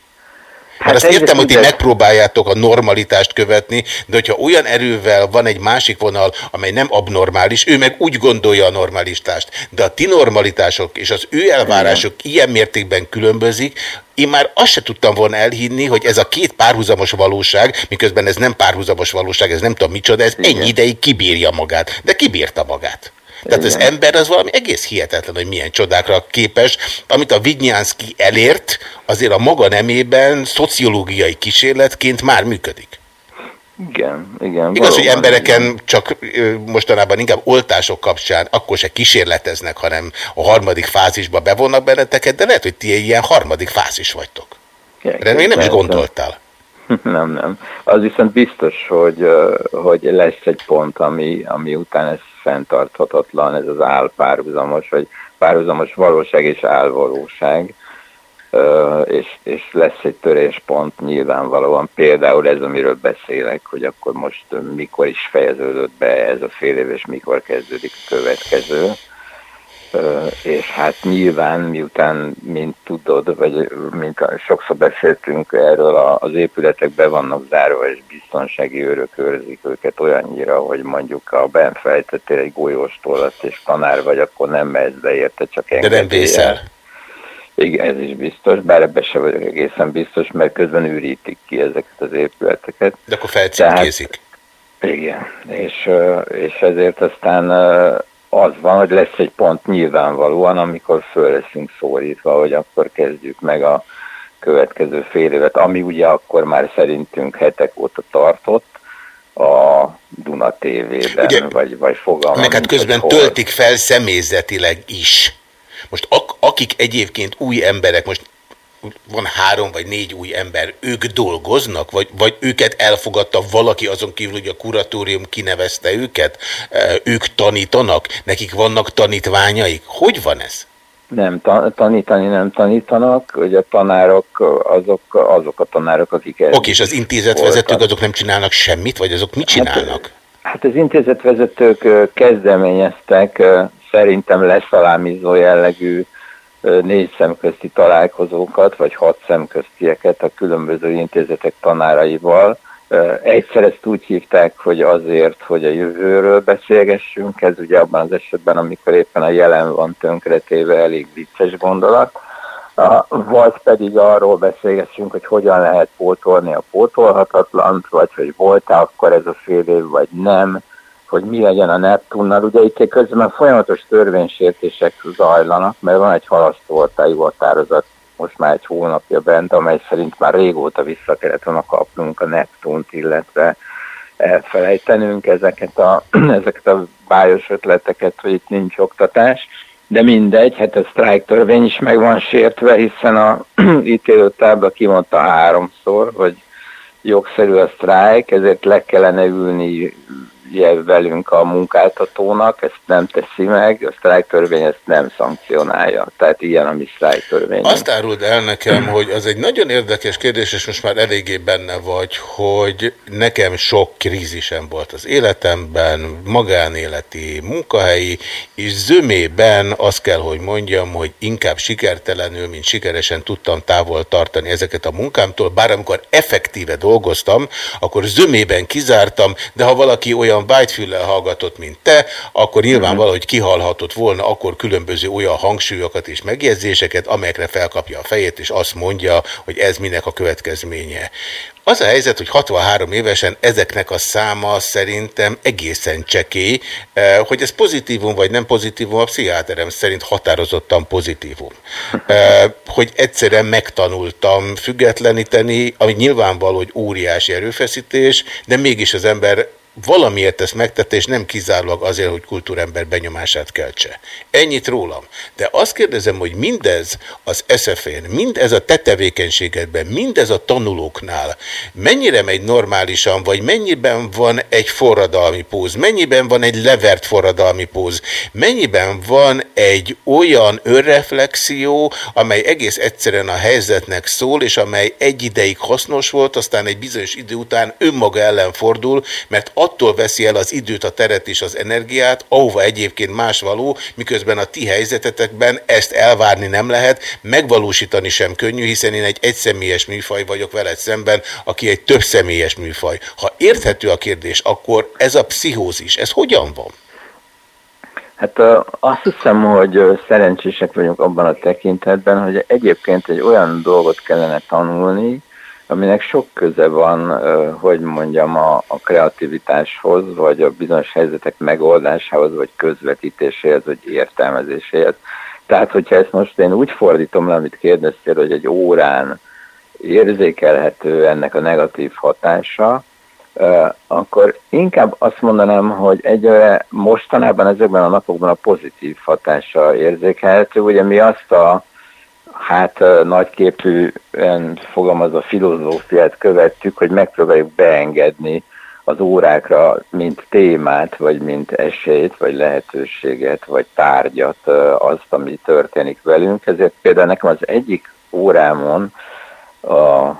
Hát azt értem, hogy ti megpróbáljátok a normalitást követni, de hogyha olyan erővel van egy másik vonal, amely nem abnormális, ő meg úgy gondolja a normalistást, de a ti normalitások és az ő elvárások ilyen mértékben különbözik, én már azt se tudtam volna elhinni, hogy ez a két párhuzamos valóság, miközben ez nem párhuzamos valóság, ez nem tudom micsoda, ez ennyi ideig kibírja magát. De kibírta magát. Tehát az ember az valami egész hihetetlen, hogy milyen csodákra képes. Amit a Vignyánszki elért, azért a maga nemében szociológiai kísérletként már működik. Igen, igen. Igaz, hogy embereken csak ö, mostanában inkább oltások kapcsán akkor se kísérleteznek, hanem a harmadik fázisba bevonnak benneteket, de lehet, hogy ti egy ilyen harmadik fázis vagytok. Igen, Erre még nem is gondoltál. Nem, nem. Az viszont biztos, hogy, hogy lesz egy pont, ami, ami után ez fenntarthatatlan, ez az álpárhuzamos, vagy párhuzamos valóság és álvalóság, és, és lesz egy töréspont nyilvánvalóan, például ez, amiről beszélek, hogy akkor most mikor is fejeződött be ez a fél év, és mikor kezdődik a következő. És hát nyilván, miután, mint tudod, vagy mint sokszor beszéltünk erről, az épületek be vannak zárva, és biztonsági őrök őrzik őket olyannyira, hogy mondjuk a benn fejtettél egy golyós tollat, és tanár vagy, akkor nem mehetsz be érte, csak De nem vészel. Igen, ez is biztos, bár ebben sem vagyok egészen biztos, mert közben ürítik ki ezeket az épületeket. De akkor felcímkézik. Igen, és, és ezért aztán az van, hogy lesz egy pont nyilvánvalóan, amikor föl leszünk szólítva, hogy akkor kezdjük meg a következő fél évet, ami ugye akkor már szerintünk hetek óta tartott a Duna TV-ben, Ugye, vagy, vagy fogalmam. Meg hát közben hol. töltik fel személyzetileg is. Most ak- akik egyébként új emberek, most van három vagy négy új ember, ők dolgoznak, vagy, vagy őket elfogadta valaki azon kívül, hogy a kuratórium kinevezte őket, ők tanítanak, nekik vannak tanítványaik. Hogy van ez? Nem, ta- tanítani nem tanítanak, ugye a tanárok azok, azok a tanárok, akik... Oké, és az intézetvezetők azok nem csinálnak semmit, vagy azok mit csinálnak? Hát az intézetvezetők kezdeményeztek szerintem leszalámizó jellegű négy szemközti találkozókat, vagy hat szemköztieket a különböző intézetek tanáraival. Egyszer ezt úgy hívták, hogy azért, hogy a jövőről beszélgessünk, ez ugye abban az esetben, amikor éppen a jelen van tönkretéve, elég vicces gondolat. Vagy pedig arról beszélgessünk, hogy hogyan lehet pótolni a pótolhatatlant, vagy hogy volt-e akkor ez a fél év, vagy nem, hogy mi legyen a Neptunnal. Ugye itt közben folyamatos törvénysértések zajlanak, mert van egy halasztóortályú határozat most már egy hónapja bent, amely szerint már régóta vissza kellett volna kapnunk a Neptunt, illetve elfelejtenünk ezeket a, ezeket a bájos ötleteket, hogy itt nincs oktatás. De mindegy, hát a sztrájk törvény is meg van sértve, hiszen a ítélőtábla kimondta háromszor, hogy jogszerű a sztrájk, ezért le kellene ülni velünk a munkáltatónak, ezt nem teszi meg, a sztrájk törvény ezt nem szankcionálja. Tehát ilyen a mi sztrájk törvény. Azt áruld el nekem, hogy az egy nagyon érdekes kérdés, és most már eléggé benne vagy, hogy nekem sok krízisem volt az életemben, magánéleti, munkahelyi, és zömében azt kell, hogy mondjam, hogy inkább sikertelenül, mint sikeresen tudtam távol tartani ezeket a munkámtól, bár amikor effektíve dolgoztam, akkor zömében kizártam, de ha valaki olyan vágyfüllel hallgatott, mint te, akkor nyilvánvaló, hogy kihalhatott volna akkor különböző olyan hangsúlyokat és megjegyzéseket, amelyekre felkapja a fejét, és azt mondja, hogy ez minek a következménye. Az a helyzet, hogy 63 évesen ezeknek a száma szerintem egészen csekély, eh, hogy ez pozitívum vagy nem pozitívum, a pszichiáterem szerint határozottan pozitívum. Eh, Hogy egyszerűen megtanultam függetleníteni, ami nyilvánvaló, hogy óriási erőfeszítés, de mégis az ember valamiért ezt megtette, és nem kizárólag azért, hogy kultúrember benyomását keltse. Ennyit rólam. De azt kérdezem, hogy mindez az SZF-én, mindez a te tevékenységedben, mindez a tanulóknál, mennyire megy normálisan, vagy mennyiben van egy forradalmi póz, mennyiben van egy levert forradalmi póz, mennyiben van egy olyan önreflexió, amely egész egyszerűen a helyzetnek szól, és amely egy ideig hasznos volt, aztán egy bizonyos idő után önmaga ellen fordul, mert attól veszi el az időt, a teret és az energiát, ahova egyébként más való, miközben a ti helyzetetekben ezt elvárni nem lehet, megvalósítani sem könnyű, hiszen én egy egyszemélyes műfaj vagyok veled szemben, aki egy több személyes műfaj. Ha érthető a kérdés, akkor ez a pszichózis, ez hogyan van? Hát azt hiszem, hogy szerencsések vagyunk abban a tekintetben, hogy egyébként egy olyan dolgot kellene tanulni, aminek sok köze van, hogy mondjam, a, a kreativitáshoz, vagy a bizonyos helyzetek megoldásához, vagy közvetítéséhez, vagy értelmezéséhez. Tehát, hogyha ezt most én úgy fordítom le, amit kérdeztél, hogy egy órán érzékelhető ennek a negatív hatása, akkor inkább azt mondanám, hogy egyre mostanában ezekben a napokban a pozitív hatása érzékelhető. Ugye mi azt a hát nagyképűen fogalmazva filozófiát követtük, hogy megpróbáljuk beengedni az órákra, mint témát, vagy mint esélyt, vagy lehetőséget, vagy tárgyat azt, ami történik velünk. Ezért például nekem az egyik órámon a,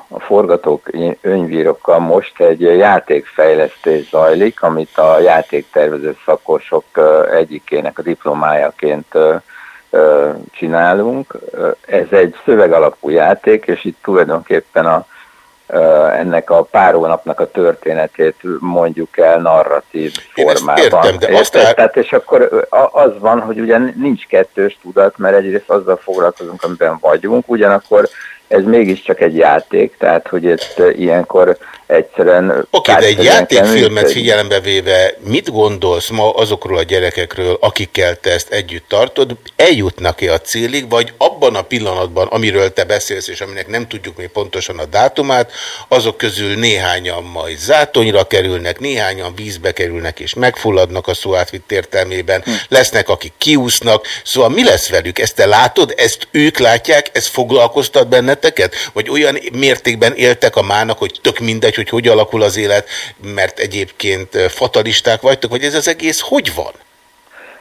a forgatók önvírokkal most egy játékfejlesztés zajlik, amit a játéktervező szakosok egyikének a diplomájaként csinálunk. Ez egy szövegalapú játék, és itt tulajdonképpen a, ennek a pár hónapnak a történetét mondjuk el narratív Én formában. értem, de azt Érted? el- Tehát, és akkor az van, hogy ugye nincs kettős tudat, mert egyrészt azzal foglalkozunk, amiben vagyunk, ugyanakkor ez mégiscsak egy játék, tehát hogy itt ilyenkor egyszerűen... Oké, de egy játékfilmet működni. figyelembe véve, mit gondolsz ma azokról a gyerekekről, akikkel te ezt együtt tartod, eljutnak-e a célig, vagy abban a pillanatban, amiről te beszélsz, és aminek nem tudjuk még pontosan a dátumát, azok közül néhányan majd zátonyra kerülnek, néhányan vízbe kerülnek és megfulladnak a szó átvitt értelmében, lesznek, akik kiúsznak, szóval mi lesz velük? Ezt te látod, ezt ők látják, ez foglalkoztat benneteket? Vagy olyan mértékben éltek a mának, hogy tök mindegy, hogy hogy alakul az élet, mert egyébként fatalisták vagytok, vagy ez az egész hogy van?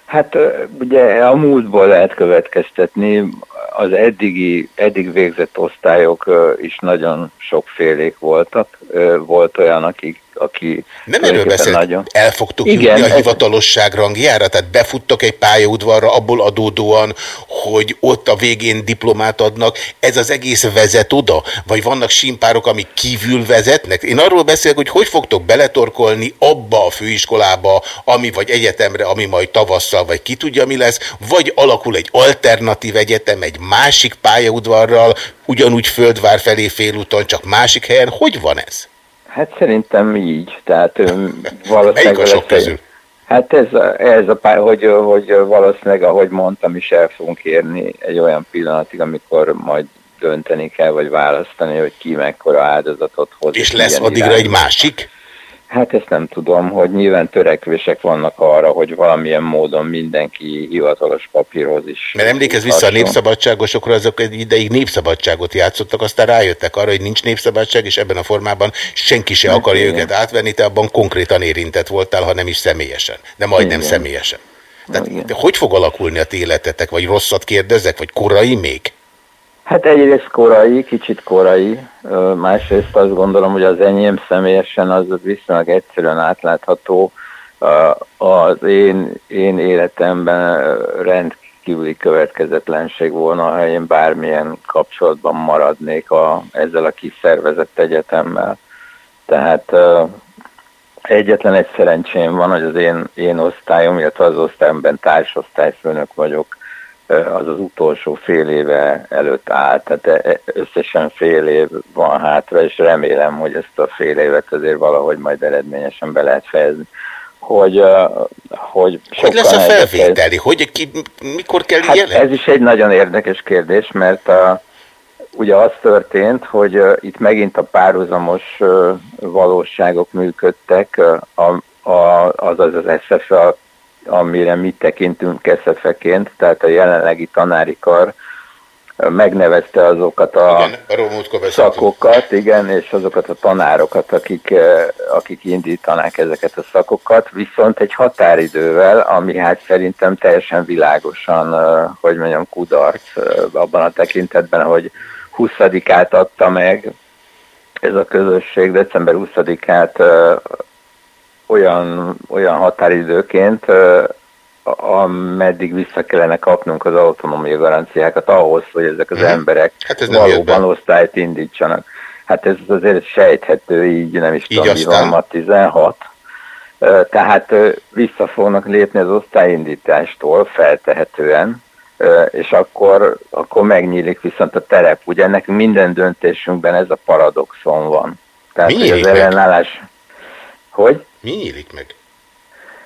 Hát ugye a múltból lehet következtetni, az eddigi, eddig végzett osztályok is nagyon sokfélék voltak. Volt olyan, akik, aki Nem erről tulajdonképpen beszél, el fogtok jutni Igen, a ez- hivatalosság rangjára, tehát befuttok egy pályaudvarra abból adódóan, hogy ott a végén diplomát adnak, ez az egész vezet oda? Vagy vannak simpárok, amik kívül vezetnek? Én arról beszélek, hogy hogy fogtok beletorkolni abba a főiskolába, ami vagy egyetemre, ami majd tavasszal, vagy ki tudja mi lesz, vagy alakul egy alternatív egyetem, egy másik pályaudvarral, ugyanúgy földvár felé félúton, csak másik helyen. Hogy van ez? Hát szerintem így, tehát valószínűleg... Melyik a sok közül? Hát ez, a- ez a pálya, hogy, hogy valószínűleg, ahogy mondtam is, el fogunk érni egy olyan pillanatig, amikor majd dönteni kell, vagy választani, hogy ki mekkora áldozatot hoz. És lesz addigra irányba. egy másik? Hát ezt nem tudom, hogy nyilván törekvések vannak arra, hogy valamilyen módon mindenki hivatalos papírhoz is. Mert emlékezz vissza a népszabadságosokra, azok egy ideig népszabadságot játszottak, aztán rájöttek arra, hogy nincs népszabadság, és ebben a formában senki se Hát akarja igen. őket átvenni, te abban konkrétan érintett voltál, ha nem is személyesen, de majdnem Igen. személyesen. Tehát de hogy fog alakulni a ti életetek, vagy rosszat kérdezek, vagy korai még? Hát egyrészt korai, kicsit korai, másrészt azt gondolom, hogy az enyém személyesen az viszonylag egyszerűen átlátható. Az én, én életemben rendkívüli következetlenség volna, ha én bármilyen kapcsolatban maradnék a, ezzel a kiszervezett egyetemmel. Tehát egyetlen egy szerencsém van, hogy az én, én osztályom, illetve az osztályomban társosztályfőnök vagyok, az az utolsó fél éve előtt áll, tehát e- összesen fél év van hátra, és remélem, hogy ezt a fél évet azért valahogy majd eredményesen be lehet fejezni. Hogy, hogy, Hogy lesz a felvételi? Hogy ki, mikor kell Hát jelen? ez is egy nagyon érdekes kérdés, mert a, ugye az történt, hogy itt megint a párhuzamos valóságok működtek, a, a, azaz az SFE, amire mi tekintünk SFE-ként, tehát a jelenlegi tanári kar megnevezte azokat a Igen, szakokat, igen, és azokat a tanárokat, akik, akik indítanák ezeket a szakokat, viszont egy határidővel, ami hát szerintem teljesen világosan, hogy mondjam, kudarc abban a tekintetben, hogy 20-át adta meg ez a közösség, december 20-át eh, olyan, olyan határidőként, ameddig vissza kellene kapnunk az autonómia garanciákat ahhoz, hogy ezek az Mhm. emberek Hát ez valóban osztályt indítsanak. Hát ez azért sejthető, így nem is Így tudom, mi aztán? van ma 16. Ö, Tehát vissza fognak lépni az osztályindítástól feltehetően, és akkor, akkor megnyílik viszont a terep. Ugye nekünk minden döntésünkben ez a paradoxon van. Tehát Mi hogy az ellenállás... Hogy? Mi nyílik meg?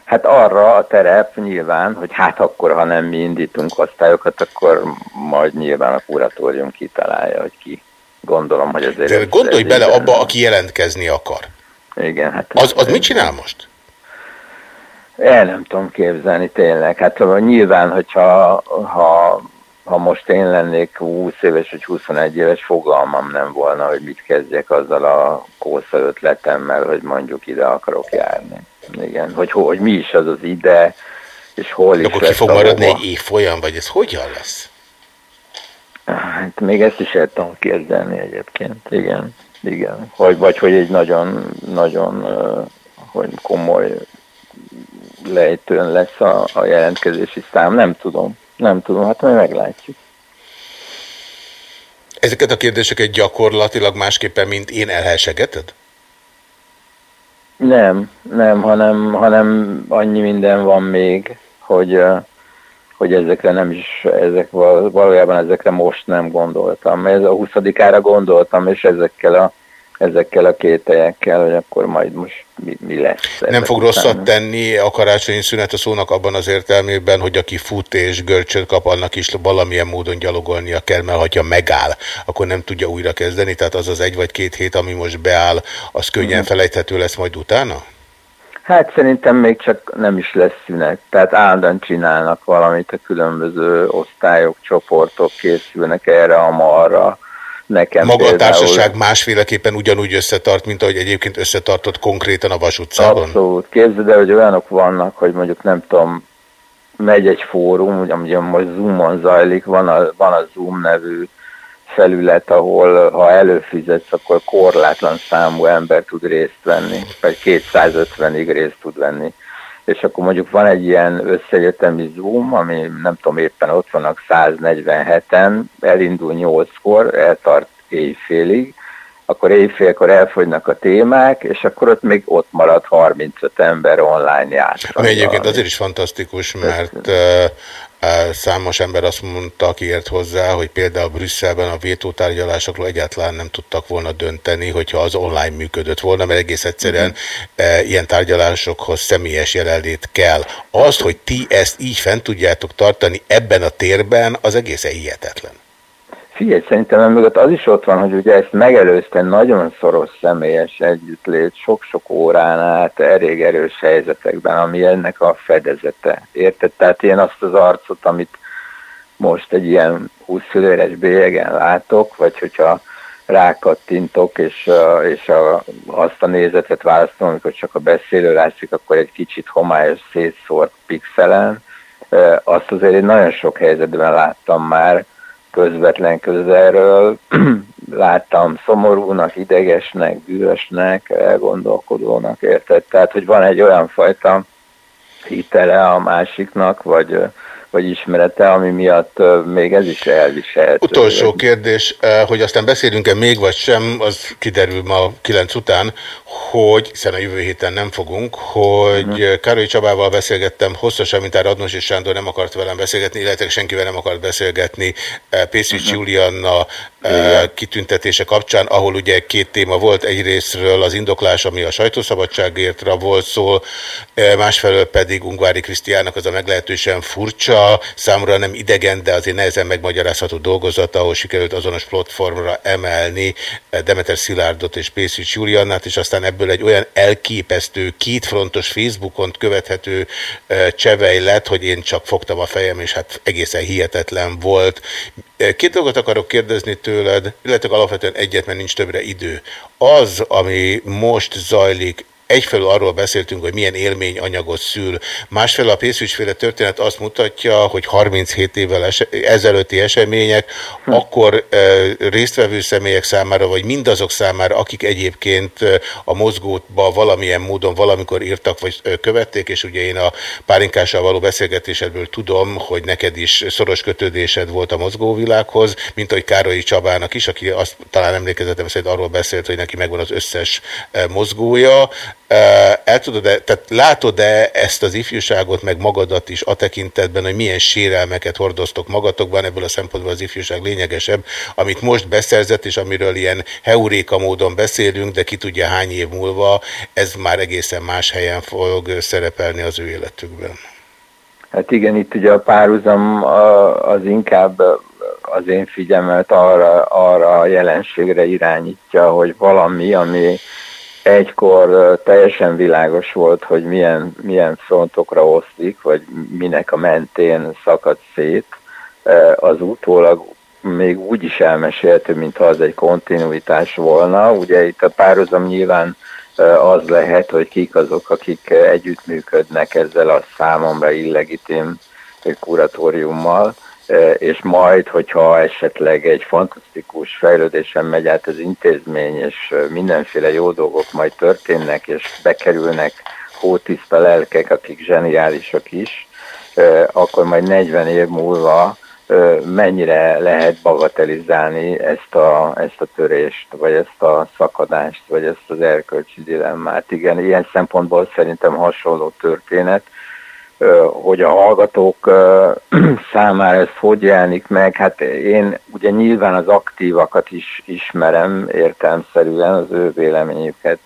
Hát arra a terep nyilván, hogy hát akkor, ha nem mi indítunk osztályokat, akkor majd nyilván a kuratórium kitalálja, hogy ki. Gondolom, hogy azért... De gondolj bele így abba, aki jelentkezni akar. Igen, hát... Az, az mit csinál most? El nem tudom képzelni tényleg. Hát nyilván, hogyha ha, ha most én lennék 20 éves vagy 21 éves, fogalmam nem volna, hogy mit kezdjek azzal a kósza ötletemmel, hogy mondjuk ide akarok járni. Igen, hogy, hogy mi is az az ide, és hol is akkor ki fog maradni egy évfolyam, vagy ez hogyan lesz? Hát még ezt is el tudom képzelni egyébként, igen. Igen. Vagy, vagy hogy egy nagyon, nagyon hogy komoly lejtőn lesz a, a jelentkezési szám, nem tudom. Nem tudom, hát majd meglátjuk. Ezeket a kérdéseket gyakorlatilag másképpen, mint én elhelsegeted? Nem, nem, hanem, hanem annyi minden van még, hogy, hogy ezekre nem is, ezek val- valójában ezekre most nem gondoltam. Ez a 20-ára gondoltam, és ezekkel a, ezekkel a kételyekkel, hogy akkor majd most mi, mi lesz. Nem fog után. rosszat tenni a karácsonyi szünet a szónak abban az értelmében, hogy aki fut és görcsöt kap, annak is valamilyen módon gyalogolnia kell, mert ha megáll, akkor nem tudja újra kezdeni, tehát az az egy vagy két hét, ami most beáll, az könnyen Mhm. felejthető lesz majd utána? Hát szerintem még csak nem is lesz szünet. Tehát állandóan csinálnak valamit, a különböző osztályok, csoportok készülnek erre, amarra. Nekem Maga a például- társaság másféleképpen ugyanúgy összetart, mint ahogy egyébként összetartott konkrétan a Vas utcában? Abszolút. Képzeld el, hogy olyanok vannak, hogy mondjuk nem tudom, megy egy fórum, ugye most Zoomon zajlik, van a, van a Zoom nevű felület, ahol ha előfizetsz, akkor korlátlan számú ember tud részt venni, vagy 250-ig részt tud venni. És akkor mondjuk van egy ilyen összejöttemi Zoom, ami nem tudom, éppen ott vannak 147-en, elindul 8-kor, eltart éjfélig, akkor éjfélkor elfogynak a témák, és akkor ott még ott marad 35 ember online játszani. Ami egyébként azért is fantasztikus, mert számos ember azt mondta, aki ért hozzá, hogy például Brüsszelben a vétótárgyalásokról egyáltalán nem tudtak volna dönteni, hogyha az online működött volna, mert egész egyszerűen uh, ilyen tárgyalásokhoz személyes jelenlét kell. Az, hogy ti ezt így fent tudjátok tartani ebben a térben, az egészen hihetetlen. Figyelj, szerintem mögött az is ott van, hogy ugye ezt megelőzte nagyon szoros személyes együttlét, sok-sok órán át, elég erős helyzetekben, ami ennek a fedezete. Érted? Tehát én azt az arcot, amit most egy ilyen 20 éves bélyegen látok, vagy hogyha rákattintok, és, és a, azt a nézetet választom, amikor csak a beszélő látszik, akkor egy kicsit homályos szétszórt pixelen, azt azért én nagyon sok helyzetben láttam már, közvetlen közelről. Láttam szomorúnak, idegesnek, bűvösnek, elgondolkodónak, érted? Tehát, hogy van egy olyan fajta hitele a másiknak, vagy, vagy ismerete, ami miatt még ez is elviselhető. Utolsó kérdés, hogy aztán beszélünk-e még vagy sem, az kiderül ma 9 után, hogy, hiszen a jövő héten nem fogunk, hogy uh-huh. Károly Csabával beszélgettem hosszasan, mint Radnos és Sándor nem akart velem beszélgetni, illetve senkivel nem akart beszélgetni eh, Pészis uh-huh. Julianna eh, kitüntetése kapcsán, ahol ugye két téma volt, egyrésztről az indoklás, ami a sajtószabadságértra volt szól, másfelől pedig Ungvári Krisztiának az a meglehetősen furcsa, számomra nem idegen, de azért nehezen megmagyarázható dolgozata, ahol sikerült azonos platformra emelni eh, Demeter Szilárdot és Pészis Juliannát, és aztán ebből egy olyan elképesztő, kétfrontos Facebookon követhető eh, csevej lett, hogy én csak fogtam a fejem, és hát egészen hihetetlen volt. Eh, Két dolgot akarok kérdezni tőled, illetve alapvetően egyet, mert nincs többre idő. Az, ami most zajlik, egyfelől arról beszéltünk, hogy milyen élményanyagot szül. Másfelől a pénzügyféle történet azt mutatja, hogy 37 évvel ezelőtti események hm. akkor e, résztvevő személyek számára, vagy mindazok számára, akik egyébként e, a mozgótba valamilyen módon valamikor írtak, vagy e, követték, és ugye én a párinkással való beszélgetésedből tudom, hogy neked is szoros kötődésed volt a mozgóvilághoz, mint ahogy Károlyi Csabának is, aki azt talán emlékezetem szerint arról beszélt, hogy neki megvan az összes e, mozgója. El tudod-e, tehát látod-e ezt az ifjúságot, meg magadat is a tekintetben, hogy milyen sérelmeket hordoztok magatokban, ebből a szempontból az ifjúság lényegesebb, amit most beszerzett, és amiről ilyen heuréka módon beszélünk, de ki tudja hány év múlva, ez már egészen más helyen fog szerepelni az ő életükben. Hát igen, itt ugye a párhuzam az inkább az én figyelmet arra, arra a jelenségre irányítja, hogy valami, ami egykor teljesen világos volt, hogy milyen, milyen frontokra oszlik, vagy minek a mentén szakad szét, az utólag még úgy is elmesélhető, mintha az egy kontinuitás volna. Ugye itt a párhuzam nyilván az lehet, hogy kik azok, akik együttműködnek ezzel a számomra illegitim kuratóriummal, és majd, hogyha esetleg egy fantasztikus fejlődésen megy át az intézmény, és ö, mindenféle jó dolgok majd történnek, és bekerülnek hótiszta lelkek, akik zseniálisak is, ö, akkor majd 40 év múlva mennyire lehet bagatelizálni ezt a, ezt a törést, vagy ezt a szakadást, vagy ezt az erkölcsi dilemmát. Igen, ilyen szempontból szerintem hasonló történet, hogy a hallgatók számára ez hogy jelenik meg, hát én ugye nyilván az aktívakat is ismerem értelmszerűen, az ő véleményüket,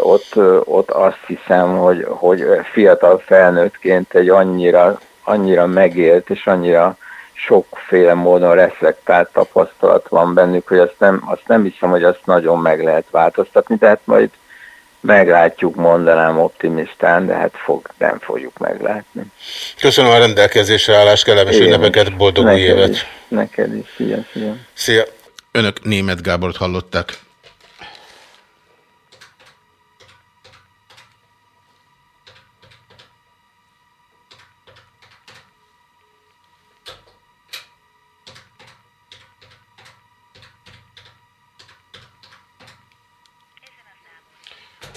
ott, ott azt hiszem, hogy, hogy fiatal felnőttként egy annyira, annyira megélt és annyira sokféle módon reflektált tapasztalat van bennük, hogy azt nem, azt nem hiszem, hogy azt nagyon meg lehet változtatni, tehát majd meglátjuk, mondanám optimistán, de hát fog, nem fogjuk meglátni. Köszönöm a rendelkezésre állás, kellemes Én ünnepeket, boldog új évet! is, neked is, szia, szia. Szia! Önök német Gábort hallották.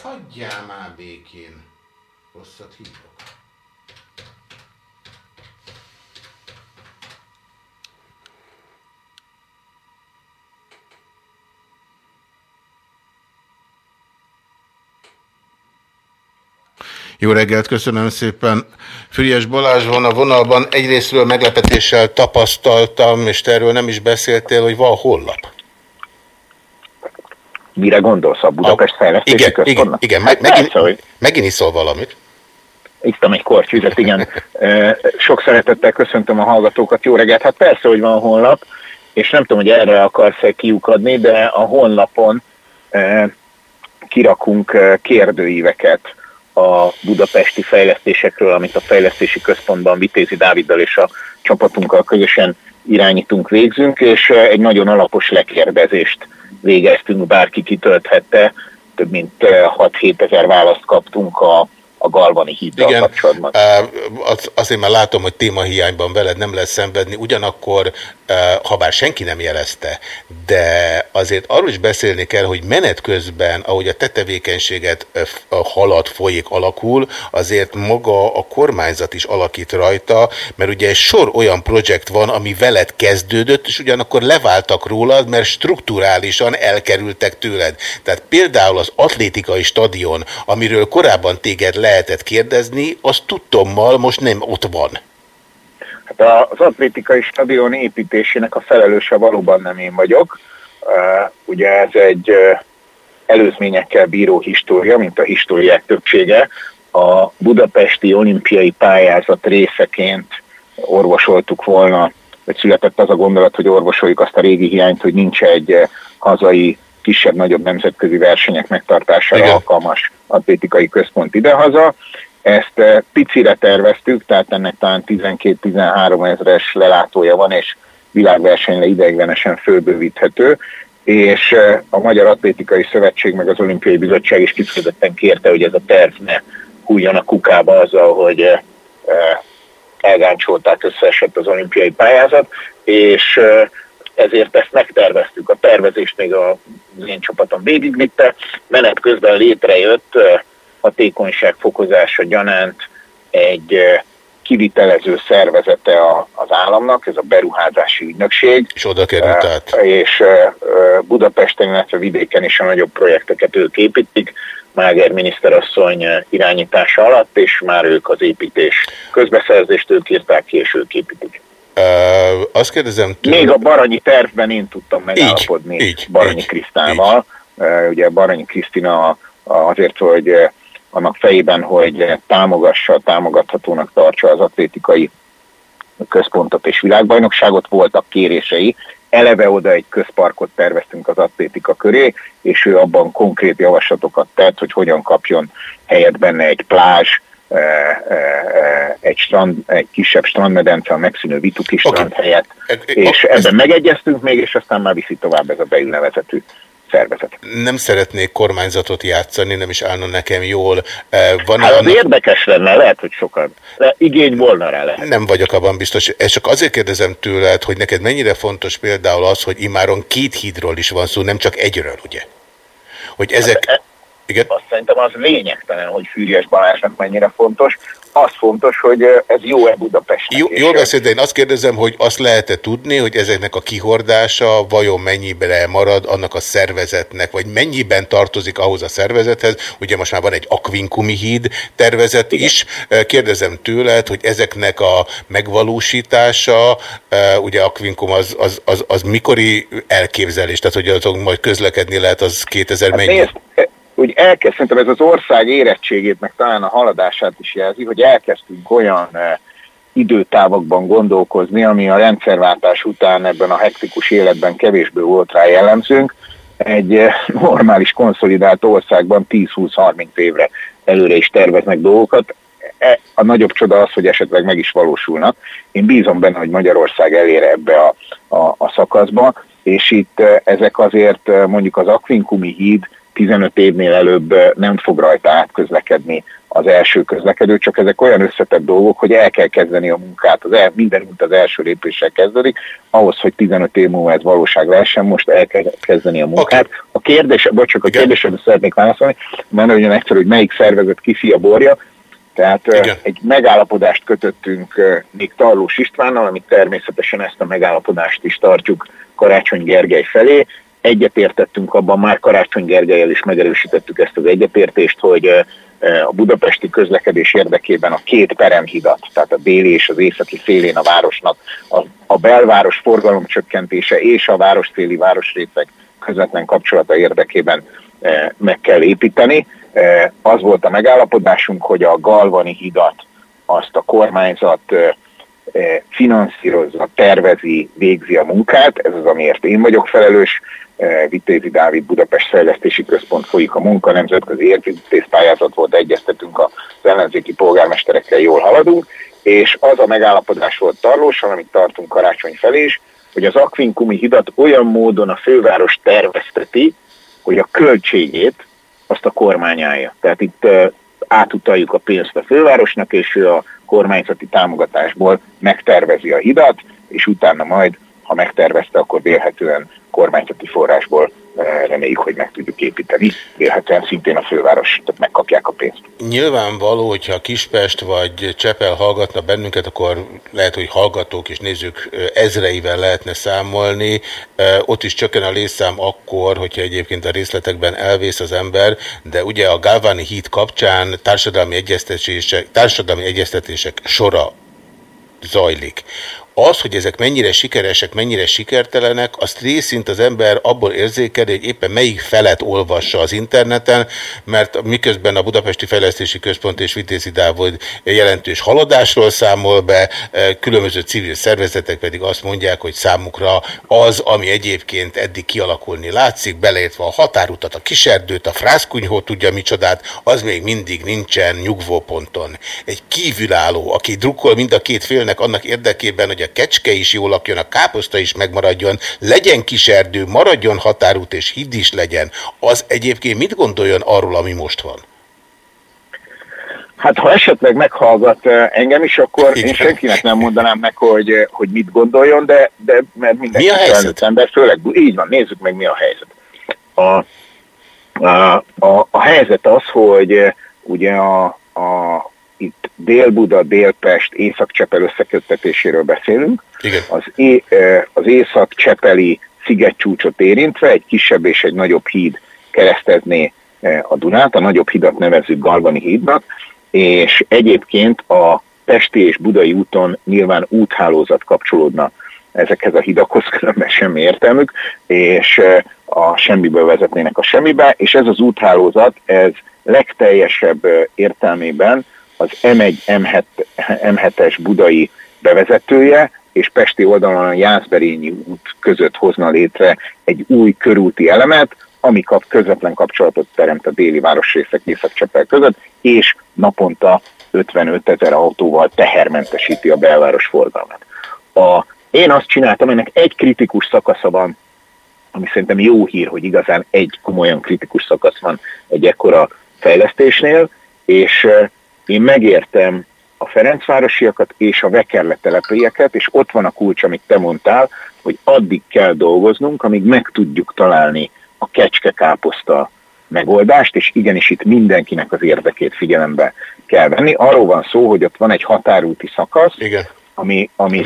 Hagyjál már békén. Rosszat hívok. Jó reggelt, köszönöm szépen. Füriás Balázs van a vonalban. Egyrésztről meglepetéssel tapasztaltam, és erről nem is beszéltél, hogy van hollap. Mire gondolsz a Budapest Fejlesztési Igen, igen, Központnak? igen. Hát Meg, megint, hogy megint iszol valamit. ittam egy kortyűzet, igen. Sok szeretettel köszöntöm a hallgatókat, jó reggelt. Hát persze, hogy van honlap, és nem tudom, hogy erre akarsz-e kiukadni, de a honlapon kirakunk kérdőíveket a budapesti fejlesztésekről, amit a fejlesztési központban Vitézi Dáviddal és a csapatunkkal közösen irányítunk, végzünk, és egy nagyon alapos lekérdezést végeztünk, bárki kitölthette, több mint ö, 6-7 ezer választ kaptunk a, a Galvani híddal Igen, kapcsolatban. az, azért már látom, hogy témahiányban veled nem lesz szenvedni, ugyanakkor, ha bár senki nem jelezte, de azért arról is beszélni kell, hogy menet közben, ahogy a te tevékenységet halad, folyik, alakul, azért maga a kormányzat is alakít rajta, mert ugye egy sor olyan projekt van, ami veled kezdődött, és ugyanakkor leváltak rólad, mert strukturálisan elkerültek tőled. Tehát például az atlétikai stadion, amiről korábban téged lehetett kérdezni, az tudtommal most nem ott van. Hát az atlétikai stadion építésének a felelőse valóban nem én vagyok. Ugye ez egy előzményekkel bíró história, mint a históriák többsége. A budapesti olimpiai pályázat részeként orvosoltuk volna, vagy született az a gondolat, hogy orvosoljuk azt a régi hiányt, hogy nincs egy hazai kisebb-nagyobb nemzetközi versenyek megtartására Igen. alkalmas atlétikai központ idehaza. Ezt eh, picire terveztük, tehát ennek talán 12-13 ezres lelátója van, és világversenyre ideiglenesen fölbővíthető, és eh, a Magyar Atlétikai Szövetség meg az Olimpiai Bizottság is kifejezetten kérte, hogy ez a terv ne hújjon a kukába azzal, hogy eh, elgáncsolták, összeesett az olimpiai pályázat, és ezért ezt megterveztük. A tervezést még a- az én csapatom végigvitte, menet közben létrejött eh, hatékonyság fokozása gyanánt egy kivitelező szervezete a- az államnak, ez a beruházási ügynökség. És oda került át. És Budapesten, illetve vidéken is a nagyobb projekteket ők építik, Máger miniszterasszony irányítása alatt, és már ők az építés közbeszerzést ők írták ki, és ők építik. Uh, azt kérdezem tőle, Még a Baranyi tervben én tudtam megállapodni így, Baranyi így, Krisztával. Eh, Ugye Baranyi Krisztina azért, hogy annak fejében, hogy támogassa, támogathatónak tartsa az atlétikai központot és világbajnokságot, voltak kérései. Eleve oda egy közparkot terveztünk az atlétika köré, és ő abban konkrét javaslatokat tett, hogy hogyan kapjon helyet benne egy plázs, egy, strand, egy kisebb strandmedence, a megszűnő Vituki strand helyett, és ebben megegyeztünk még, és aztán már viszi tovább ez a beülnevezetű szervezet. nem szeretnék kormányzatot játszani, nem is állna nekem jól. Van Hát az érdekes lenne, lehet, hogy sokan. De igény volna rá lehet. Nem vagyok abban biztos. Ezt csak azért kérdezem tőled, hogy neked mennyire fontos például az, hogy imáron két hídról is van szó, nem csak egyről, ugye? Hogy ezek... Igen. Azt szerintem az lényegtelen, hogy Fűrjes Balázsnak mennyire fontos. Az fontos, hogy ez jó-e Budapestnek. Jó, jól beszél, de én azt kérdezem, hogy azt lehet-e tudni, hogy ezeknek a kihordása vajon mennyiben marad annak a szervezetnek, vagy mennyiben tartozik ahhoz a szervezethez, ugye most már van egy Akvinkumi híd tervezet is. Kérdezem tőled, hogy ezeknek a megvalósítása, ugye Akvinkum az, az, az, az mikori elképzelés, tehát hogy azon majd közlekedni lehet, az 2000 Hát mennyi? nézd, úgy elkezd, szerintem ez az ország érettségét, meg talán a haladását is jelzi, hogy elkezdtünk olyan eh, időtávokban gondolkozni, ami a rendszerváltás után ebben a hektikus életben kevésbé volt rá jellemzőnk. Egy eh, normális, konszolidált országban 10-20-30 évre előre is terveznek dolgokat. E- A nagyobb csoda az, hogy esetleg meg is valósulnak. Én bízom benne, hogy Magyarország elér ebbe a, a, a szakaszba, és itt eh, ezek azért mondjuk az Akvinkumi híd 15 évnél előbb nem fog rajta átközlekedni az első közlekedő, csak ezek olyan összetett dolgok, hogy el kell kezdeni a munkát. Az el, minden út az első lépéssel kezdődik, ahhoz, hogy 15 év múlva ez valóság lehessen, most el kell kezdeni a munkát. A kérdés, bocs, csak a kérdésedre szeretnék válaszolni, mert nagyon egyszerű, hogy melyik szervezet kiszi a borja, tehát Igen. egy megállapodást kötöttünk még Tarlós Istvánnal, amit természetesen ezt a megállapodást is tartjuk Karácsony Gergely felé. Egyetértettünk abban, már Karácsony Gergelyel is megerősítettük ezt az egyetértést, hogy a budapesti közlekedés érdekében a két peremhidat, tehát a déli és az északi szélén a városnak a, a belváros forgalom csökkentése és a városszéli városrészek közvetlen kapcsolata érdekében meg kell építeni. Az volt a megállapodásunk, hogy a Galvani hidat azt a kormányzat finanszírozza, tervezi, végzi a munkát, ez az, amiért én vagyok felelős. Eh, Vitézi Dávid Budapest Fejlesztési Központ folyik a munka, nemzetközi értészpályázat volt, egyeztetünk az ellenzéki polgármesterekkel, jól haladunk, és az a megállapodás volt Tarlósan, amit tartunk karácsony felé is, hogy az Akvinkumi hidat olyan módon a főváros tervezteti, hogy a költségét azt a kormány. Tehát itt uh, átutaljuk a pénzt a fővárosnak, és ő a kormányzati támogatásból megtervezi a hidat, és utána majd, ha megtervezte, akkor vélhetően kormányzati forrásból reméljük, hogy meg tudjuk építeni. Vélhetően szintén a főváros, tehát megkapják a pénzt. Nyilvánvaló, hogyha Kispest vagy Csepel hallgatna bennünket, akkor lehet, hogy hallgatók és nézők ezreivel lehetne számolni. Ott is csökken a létszám akkor, hogyha egyébként a részletekben elvész az ember, de ugye a Galvani híd kapcsán társadalmi egyeztetések, társadalmi egyeztetések sora zajlik. Az, hogy ezek mennyire sikeresek, mennyire sikertelenek, azt részint az ember abból érzékeli, hogy éppen melyik felet olvassa az interneten, mert miközben a Budapesti Fejlesztési Központ és Vitézi Dávid jelentős haladásról számol be, eh, különböző civil szervezetek pedig azt mondják, hogy számukra az, ami egyébként eddig kialakulni látszik, beleértve a határutat, a kiserdőt, a frászkunyhót, tudja micsodát, az még mindig nincsen nyugvóponton. Egy kívülálló, aki drukkol mind a két félnek annak érdekében, hogy a kecske is jól lakjon, a káposzta is megmaradjon, legyen kiserdő, maradjon határút és híd is legyen, az egyébként mit gondoljon arról, ami most van? Hát ha esetleg meghallgat eh, engem is, akkor én senkinek nem mondanám meg, hogy, eh, hogy mit gondoljon, de, de mert mindenki Mi a helyzet? ember, főleg így van, nézzük meg mi a helyzet. A, a, a, a helyzet az, hogy eh, ugye a, a, Dél-Buda, Dél-Pest, Észak-Csepel összeköttetéséről beszélünk. Igen. Az, é, eh, az Észak-Csepeli szigetcsúcsot érintve egy kisebb és egy nagyobb híd keresztezné eh, a Dunát, a nagyobb hidat nevezzük Galvani hídnak, és egyébként a Pesti és Budai úton nyilván úthálózat kapcsolódna ezekhez a hidakhoz, különben semmi értelmük, és eh, a semmiből vezetnének a semmibe, és ez az úthálózat, ez legteljesebb értelmében az M1, M7, M7-es budai bevezetője, és Pesti oldalon a Jászberényi út között hozna létre egy új körúti elemet, ami kap, közvetlen kapcsolatot teremt a déli városrészek Észak-Csepel között, és naponta 55 ezer autóval tehermentesíti a belváros forgalmat. A, én azt csináltam, ennek egy kritikus szakasza van, ami szerintem jó hír, hogy igazán egy komolyan kritikus szakasz van egy ekkora fejlesztésnél, és én megértem a Ferencvárosiakat és a Vekerle telepélyeket, és ott van a kulcs, amit te mondtál, hogy addig kell dolgoznunk, amíg meg tudjuk találni a kecske káposzta megoldást, és igenis itt mindenkinek az érdekét figyelembe kell venni. Arról van szó, hogy ott van egy határúti szakasz, Igen. ami, ami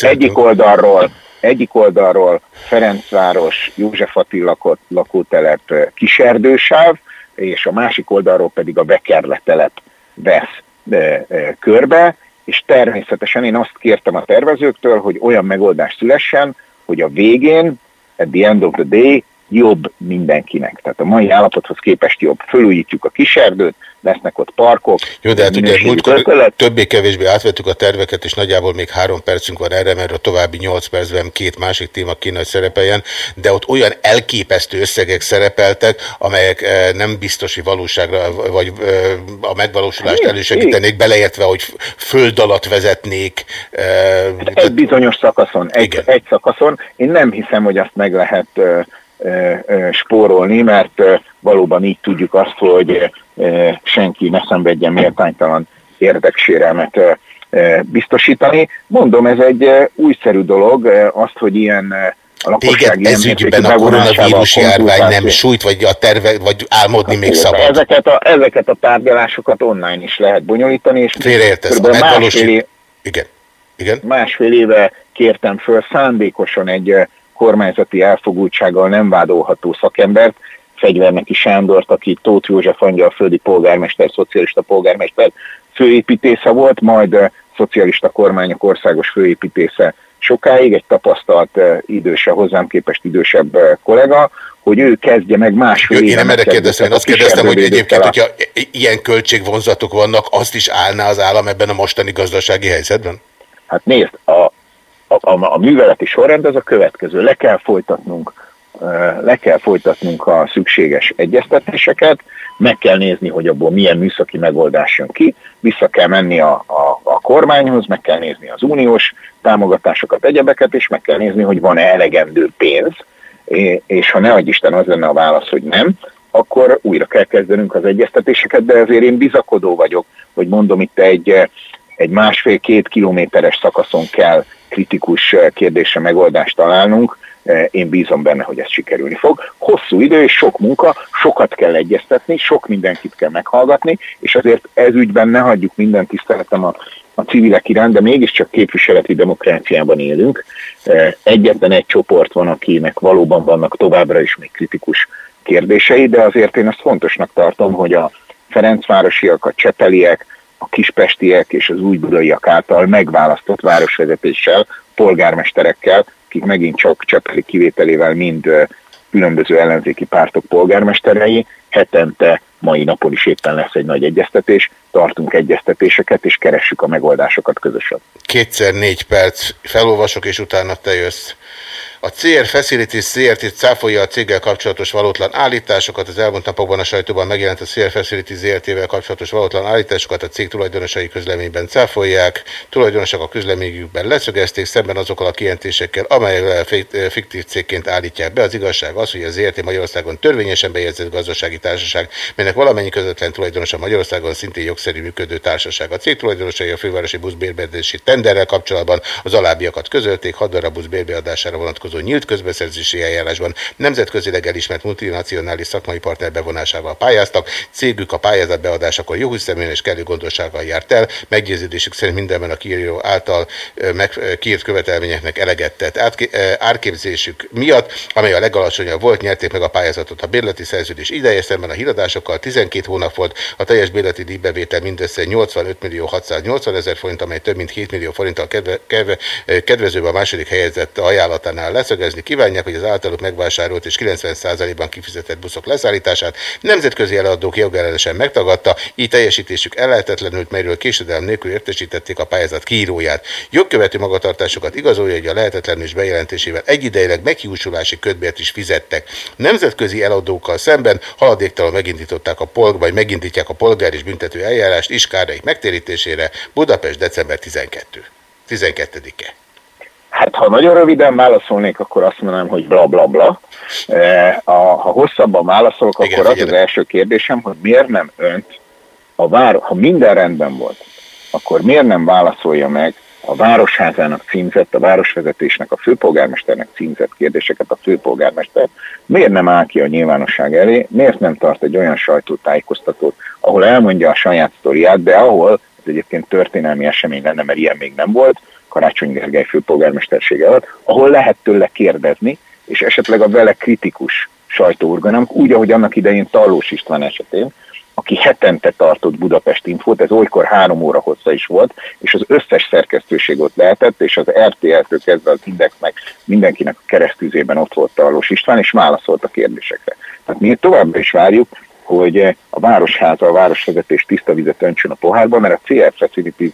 egyik oldalról egyik oldalról Ferencváros, József Attila lakó, lakótelep kiserdősáv, és a másik oldalról pedig a Bekerle telep vesz ö, körbe, és természetesen én azt kértem a tervezőktől, hogy olyan megoldás szülessen, hogy a végén, at the end of the day, jobb mindenkinek. Tehát a mai állapothoz képest jobb. Fölújítjuk a kiserdőt, lesznek ott parkok. Jó, de hát ugye múltkor többé-kevésbé átvettük a terveket, és nagyjából még három percünk van erre, mert a további nyolc percben két másik téma kéne, hogy szerepeljen, de ott olyan elképesztő összegek szerepeltek, amelyek eh, nem biztosi valóságra, vagy eh, a megvalósulást Igen, elősegítenék, beleértve, hogy föld alatt vezetnék. eh, Egy bizonyos szakaszon, egy, egy szakaszon. Én nem hiszem, hogy azt meg lehet spórolni, mert valóban így tudjuk azt, hogy senki ne szenvedjen méltánytalan érdeksérelmet biztosítani. Mondom, ez egy újszerű dolog, azt, hogy ilyen a lakosság Téged ilyen ez ügyben a koronavírus járvány nem sújt, vagy a terve, vagy álmodni még szabad. Ezeket a, ezeket a tárgyalásokat online is lehet bonyolítani, és Félreértesz, a másfél, megvalósít- év, Igen. Igen. másfél éve kértem föl szándékosan egy kormányzati elfogultsággal nem vádolható szakembert, Fegyverneki Sándort, aki Tóth József angyalföldi polgármester, szocialista polgármester főépítésze volt, majd eh, szocialista kormányok országos főépítésze sokáig, egy tapasztalt eh, időse, hozzám képest idősebb eh, kollega, hogy ő kezdje meg másfél Jó, én éve nem erre kérdeztem, én azt kérdeztem, hogy egyébként, hogyha ilyen költségvonzatok vannak, azt is állná az állam ebben a mostani gazdasági helyzetben? Hát nézd, a, a, a, a műveleti sorrend az a következő. Le kell folytatnunk le kell folytatnunk a szükséges egyeztetéseket, meg kell nézni, hogy abból milyen műszaki megoldás jön ki, vissza kell menni a, a, a kormányhoz, meg kell nézni az uniós támogatásokat, egyebeket, és meg kell nézni, hogy van-e elegendő pénz, és ha ne adj Isten az lenne a válasz, hogy nem, akkor újra kell kezdenünk az egyeztetéseket, de azért én bizakodó vagyok, hogy mondom itt egy, egy másfél-két kilométeres szakaszon kell kritikus eh, kérdésre megoldást találnunk, Eh, én bízom benne, hogy ez sikerülni fog. Hosszú idő és sok munka, sokat kell egyeztetni, sok mindenkit kell meghallgatni, és azért ez ügyben ne hagyjuk minden tiszteletem a, a civilek iránt, de mégiscsak képviseleti demokráciában élünk. Eh, Egyetlen egy csoport van, akinek valóban vannak továbbra is még kritikus kérdései, de azért én azt fontosnak tartom, hogy a Ferencvárosiak, a Csepeliek, a kispestiek és az újbudaiak által megválasztott városvezetéssel, polgármesterekkel, akik megint csak Csepeli kivételével mind különböző ellenzéki pártok polgármesterei, hetente, mai napon is éppen lesz egy nagy egyeztetés, tartunk egyeztetéseket és keressük a megoldásokat közösen. Kétszer négy perc, felolvasok, és utána te jössz. A CR Facilities ZRT cáfolja a céggel kapcsolatos valótlan állításokat. Az elmúlt napokban a sajtóban megjelent a CR Facilities ZRT-vel kapcsolatos valótlan állításokat a cég tulajdonosai közleményben cáfolják. Tulajdonosok a közleményükben leszögezték szemben azokkal a kijelentésekkel, amelyekkel fi- fiktív cégként állítják be. Az igazság az, hogy az ZRT Magyarországon törvényesen bejegyzett gazdasági társaság, melynek valamennyi közvetlen tulajdonosa Magyarországon szintén jogszerű működő társaság. A cég tulajdonosai a fővárosi buszbérbeadési tenderrel kapcsolatban az alábbiakat közölték, 6 darab bérbeadására vonatkozó nyílt közbeszerzési eljárásban nemzetközileg elismert multinacionális szakmai partner bevonásával pályáztak. Cégük a pályázat beadásakor jóhiszeműen és kellő gondossággal járt el. Meggyőződésük szerint mindenben a kiíró által meg, kiírt követelményeknek eleget tett. Árképzésük miatt, amely a legalacsonyabb volt, nyerték meg a pályázatot. A bérleti szerződés ideje szemben a híradásokkal 12 hónap volt, a teljes bérleti díjbevétel mindössze 85 millió 680 ezer forint, amely több mint 7 millió forinttal kedve, kedve, kedvezőbb a második helyezett ajánlatánál leszögezni kívánják, hogy az általuk megvásárolt és 90%-ban kifizetett buszok leszállítását nemzetközi eladók jogellenesen megtagadta, így teljesítésük ellehetetlenült, melyről késedelem nélkül értesítették a pályázat kiíróját. Jogkövető magatartásokat igazolja, hogy a lehetetlenül bejelentésével egyidejűleg meghiúsulási ködbért is fizettek. Nemzetközi eladókkal szemben haladéktalan megindították a polg, vagy megindítják a polgár és büntető eljárást iskáraik megtérítésére Budapest december 12. 12-e. Hát ha nagyon röviden válaszolnék, akkor azt mondanám, hogy bla bla bla. Eh, a, ha hosszabban válaszolok, Igen, akkor az az figyelek. első kérdésem, hogy miért nem önt, a vár, ha minden rendben volt, akkor miért nem válaszolja meg a Városházának címzett, a városvezetésnek, a főpolgármesternek címzett kérdéseket a főpolgármester miért nem áll ki a nyilvánosság elé, miért nem tart egy olyan sajtótájékoztatót, ahol elmondja a saját sztoriát, de ahol, ez egyébként történelmi esemény lenne, mert ilyen még nem volt, Karácsony Gergely főpolgármestersége alatt, ahol lehet tőle kérdezni, és esetleg a vele kritikus sajtóorganok, úgy, ahogy annak idején Tallós István esetén, aki hetente tartott Budapest Infót, ez olykor három óra hossza is volt, és az összes szerkesztőség ott lehetett, és az RTL-től kezdve az Indexnek mindenkinek a keresztűzében ott volt Tallós István, és válaszolt a kérdésekre. Tehát mi továbbra is várjuk, hogy a Városháza, a városvezetés tiszta vizet öntsön a pohárba, mert a CR Facility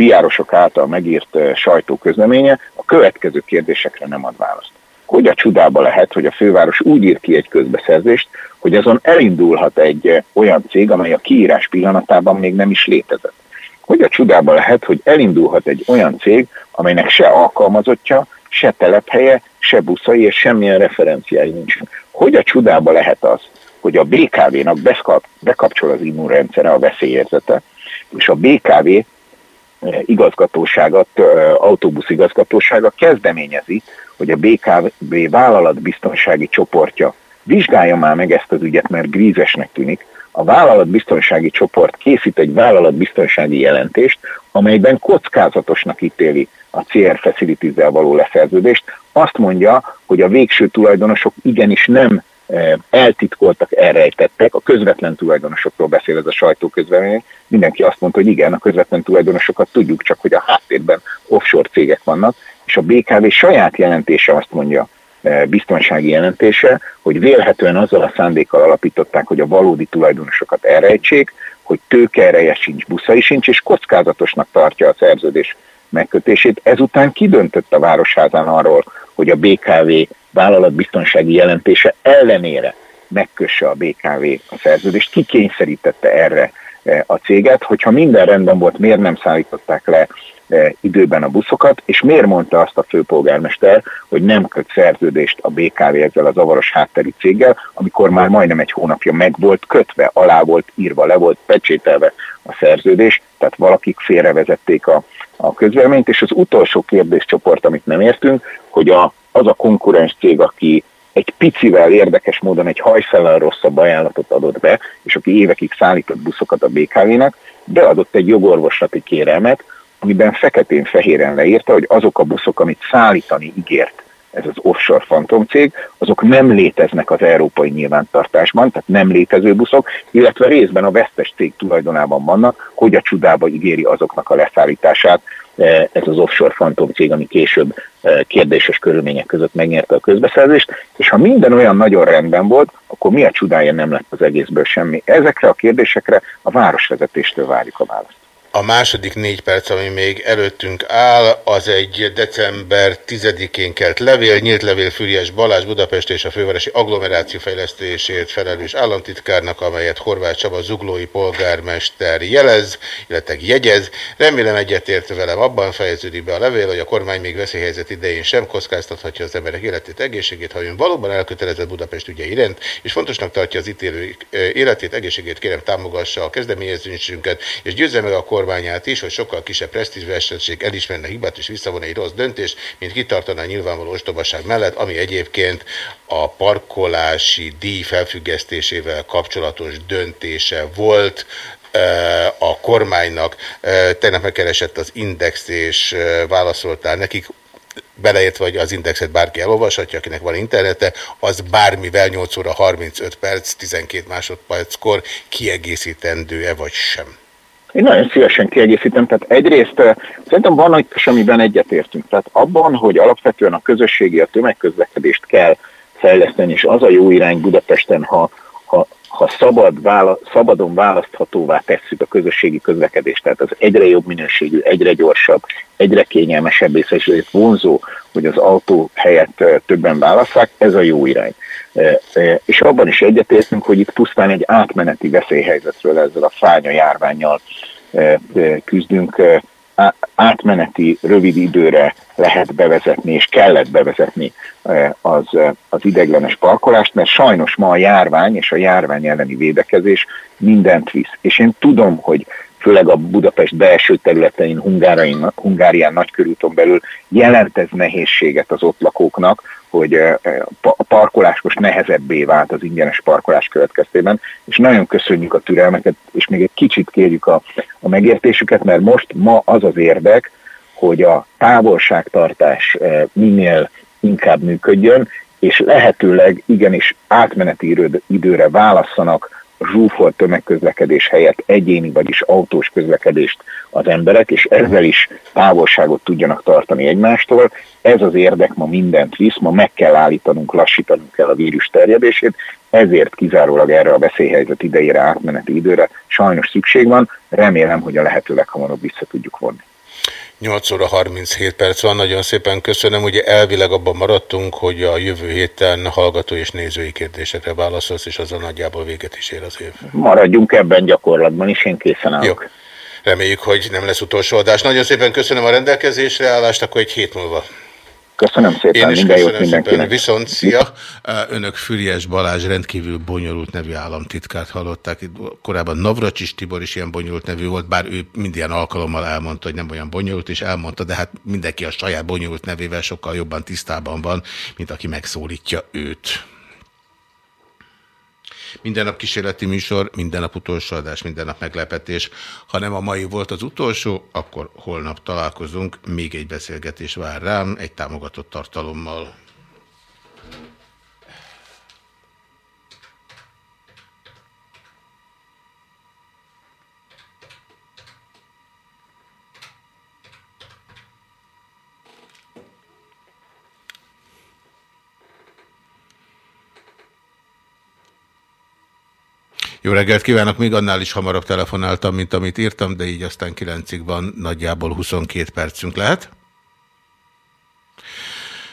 piárosok által megírt sajtóközleménye a következő kérdésekre nem ad választ. Hogy a csodába lehet, hogy a főváros úgy ír ki egy közbeszerzést, hogy azon elindulhat egy olyan cég, amely a kiírás pillanatában még nem is létezett. Hogy a csodába lehet, hogy elindulhat egy olyan cég, amelynek se alkalmazottja, se telephelye, se buszai és semmilyen referenciái nincsen. Hogy a csodába lehet az, hogy a BKV-nak bekapcsol az immunrendszere, a veszélyérzete, és a BKV igazgatósága, autóbusz igazgatósága kezdeményezi, hogy a BKV vállalatbiztonsági csoportja vizsgálja már meg ezt az ügyet, mert grízesnek tűnik. A vállalatbiztonsági csoport készít egy vállalatbiztonsági jelentést, amelyben kockázatosnak ítéli a CR facilities való leszerződést. Azt mondja, hogy a végső tulajdonosok igenis nem eltitkoltak, elrejtettek. A közvetlen tulajdonosokról beszél ez a sajtóközlemény. Mindenki azt mondta, hogy igen, a közvetlen tulajdonosokat tudjuk, csak hogy a háttérben offshore cégek vannak, és a BKV saját jelentése azt mondja, biztonsági jelentése, hogy vélhetően azzal a szándékkal alapították, hogy a valódi tulajdonosokat elrejtsék, hogy tőkeereje sincs, buszai sincs, és kockázatosnak tartja a szerződés megkötését. Ezután kidöntött a Városházán arról, hogy a BKV vállalatbiztonsági jelentése ellenére megkösse a BKV a szerződést, kikényszerítette erre e, a céget, hogyha minden rendben volt, miért nem szállították le időben a buszokat, és miért mondta azt a főpolgármester, hogy nem köt szerződést a BKV ezzel a zavaros hátteri céggel, amikor már majdnem egy hónapja meg volt kötve, alá volt írva, le volt pecsételve a szerződés, tehát valakik félrevezették a, a közvéleményt, és az utolsó kérdéscsoport, amit nem értünk, hogy a az a konkurens cég, aki egy picivel érdekes módon egy hajszellel rosszabb ajánlatot adott be, és aki évekig szállított buszokat a BKV-nak, beadott egy jogorvoslati kérelmet, amiben feketén-fehéren leírta, hogy azok a buszok, amit szállítani ígért ez az offshore fantomcég, azok nem léteznek az európai nyilvántartásban, tehát nem létező buszok, illetve részben a vesztes cég tulajdonában vannak, hogy a csudába ígéri azoknak a leszállítását, E, ez az offshore fantom cég, ami később e, kérdéses körülmények között megnyerte a közbeszerzést, és ha minden olyan nagyon rendben volt, akkor mi a csodája nem lett az egészből semmi. Ezekre a kérdésekre a városvezetéstől várjuk a választ. A második négy perc, ami még előttünk áll, az egy december 10-én kelt levél, nyílt levél Füriás Balázs Budapest és a fővárosi agglomeráció fejlesztésért felelős államtitkárnak, amelyet Horváth Csaba zuglói polgármester jelez, illetve jegyez. Remélem egyetért velem abban fejeződik be a levél, hogy a kormány még veszélyhelyzet idején sem kockáztathatja az emberek életét, egészségét, ha ön valóban elkötelezett Budapest ügye iránt, és fontosnak tartja az ítélő életét, egészségét, kérem támogassa a kezdeményezésünket, és győzze meg a kormány kormányát is, hogy sokkal kisebb presztízsvesztettség elismerne hibát és visszavon egy rossz döntést, mint kitartana a nyilvánvaló ostobaság mellett, ami egyébként a parkolási díj felfüggesztésével kapcsolatos döntése volt, e, a kormánynak. E, tegnap megkeresett az Index, és e, válaszoltál nekik beleértve, hogy az indexet bárki elolvashatja, akinek van internete, az bármivel 8 óra 35 perc, 12 másodperckor kiegészítendő-e vagy sem. Én nagyon szívesen kiegészítem, tehát egyrészt szerintem van egy, amiben egyetértünk. Tehát abban, hogy alapvetően a közösségi, a tömegközlekedést kell fejleszteni, és az a jó irány Budapesten, ha, ha, ha szabad, vála, szabadon választhatóvá tesszük a közösségi közlekedést, tehát az egyre jobb minőségű, egyre gyorsabb, egyre kényelmesebb, és ezért vonzó, hogy az autó helyett többen válasszák, ez a jó irány. És abban is egyetértünk, hogy itt pusztán egy átmeneti veszélyhelyzetről ezzel a fánya járványjal küzdünk, átmeneti, rövid időre lehet bevezetni, és kellett bevezetni az, az ideglenes parkolást, mert sajnos ma a járvány és a járvány elleni védekezés mindent visz. És én tudom, hogy főleg a Budapest belső területein, Hungárián, Hungárián nagykörúton belül jelent ez nehézséget az ott lakóknak, hogy a parkolás most nehezebbé vált az ingyenes parkolás következtében, és nagyon köszönjük a türelmeket, és még egy kicsit kérjük a, a megértésüket, mert most ma az az érdek, hogy a távolságtartás minél inkább működjön, és lehetőleg igenis átmeneti időre válasszanak zsúfolt tömegközlekedés helyett egyéni, vagyis autós közlekedést az emberek, és ezzel is távolságot tudjanak tartani egymástól. Ez az érdek ma mindent visz, ma meg kell állítanunk, lassítanunk kell a vírus terjedését, ezért kizárólag erre a veszélyhelyzet idejére, átmeneti időre sajnos szükség van. Remélem, hogy a lehető leghamarabb vissza tudjuk vonni. 8 óra 37 perc van, nagyon szépen köszönöm. Ugye elvileg abban maradtunk, hogy a jövő héten hallgató és nézői kérdésekre válaszolsz, és azon nagyjából véget is ér az év. Maradjunk ebben gyakorlatban is, én készen állok. Jó. Reméljük, hogy nem lesz utolsó adás. Nagyon szépen köszönöm a rendelkezésre állást, akkor egy hét múlva. Köszönöm szépen, Én is minden jót köszönöm mindenkinek. szépen. Viszont, szia! Önök Füriás Balázs rendkívül bonyolult nevű államtitkát hallották. Korábban Navracsis Tibor is ilyen bonyolult nevű volt, bár ő minden alkalommal elmondta, hogy nem olyan bonyolult, és elmondta, de hát mindenki a saját bonyolult nevével sokkal jobban tisztában van, mint aki megszólítja őt. Minden nap kísérleti műsor, minden nap utolsó adás, minden nap meglepetés. Ha nem a mai volt az utolsó, akkor holnap találkozunk. Még egy beszélgetés vár rám, egy támogatott tartalommal. Jó reggelt kívánok, még annál is hamarabb telefonáltam, mint amit írtam, de így aztán 9-ig van, nagyjából 22 percünk lehet.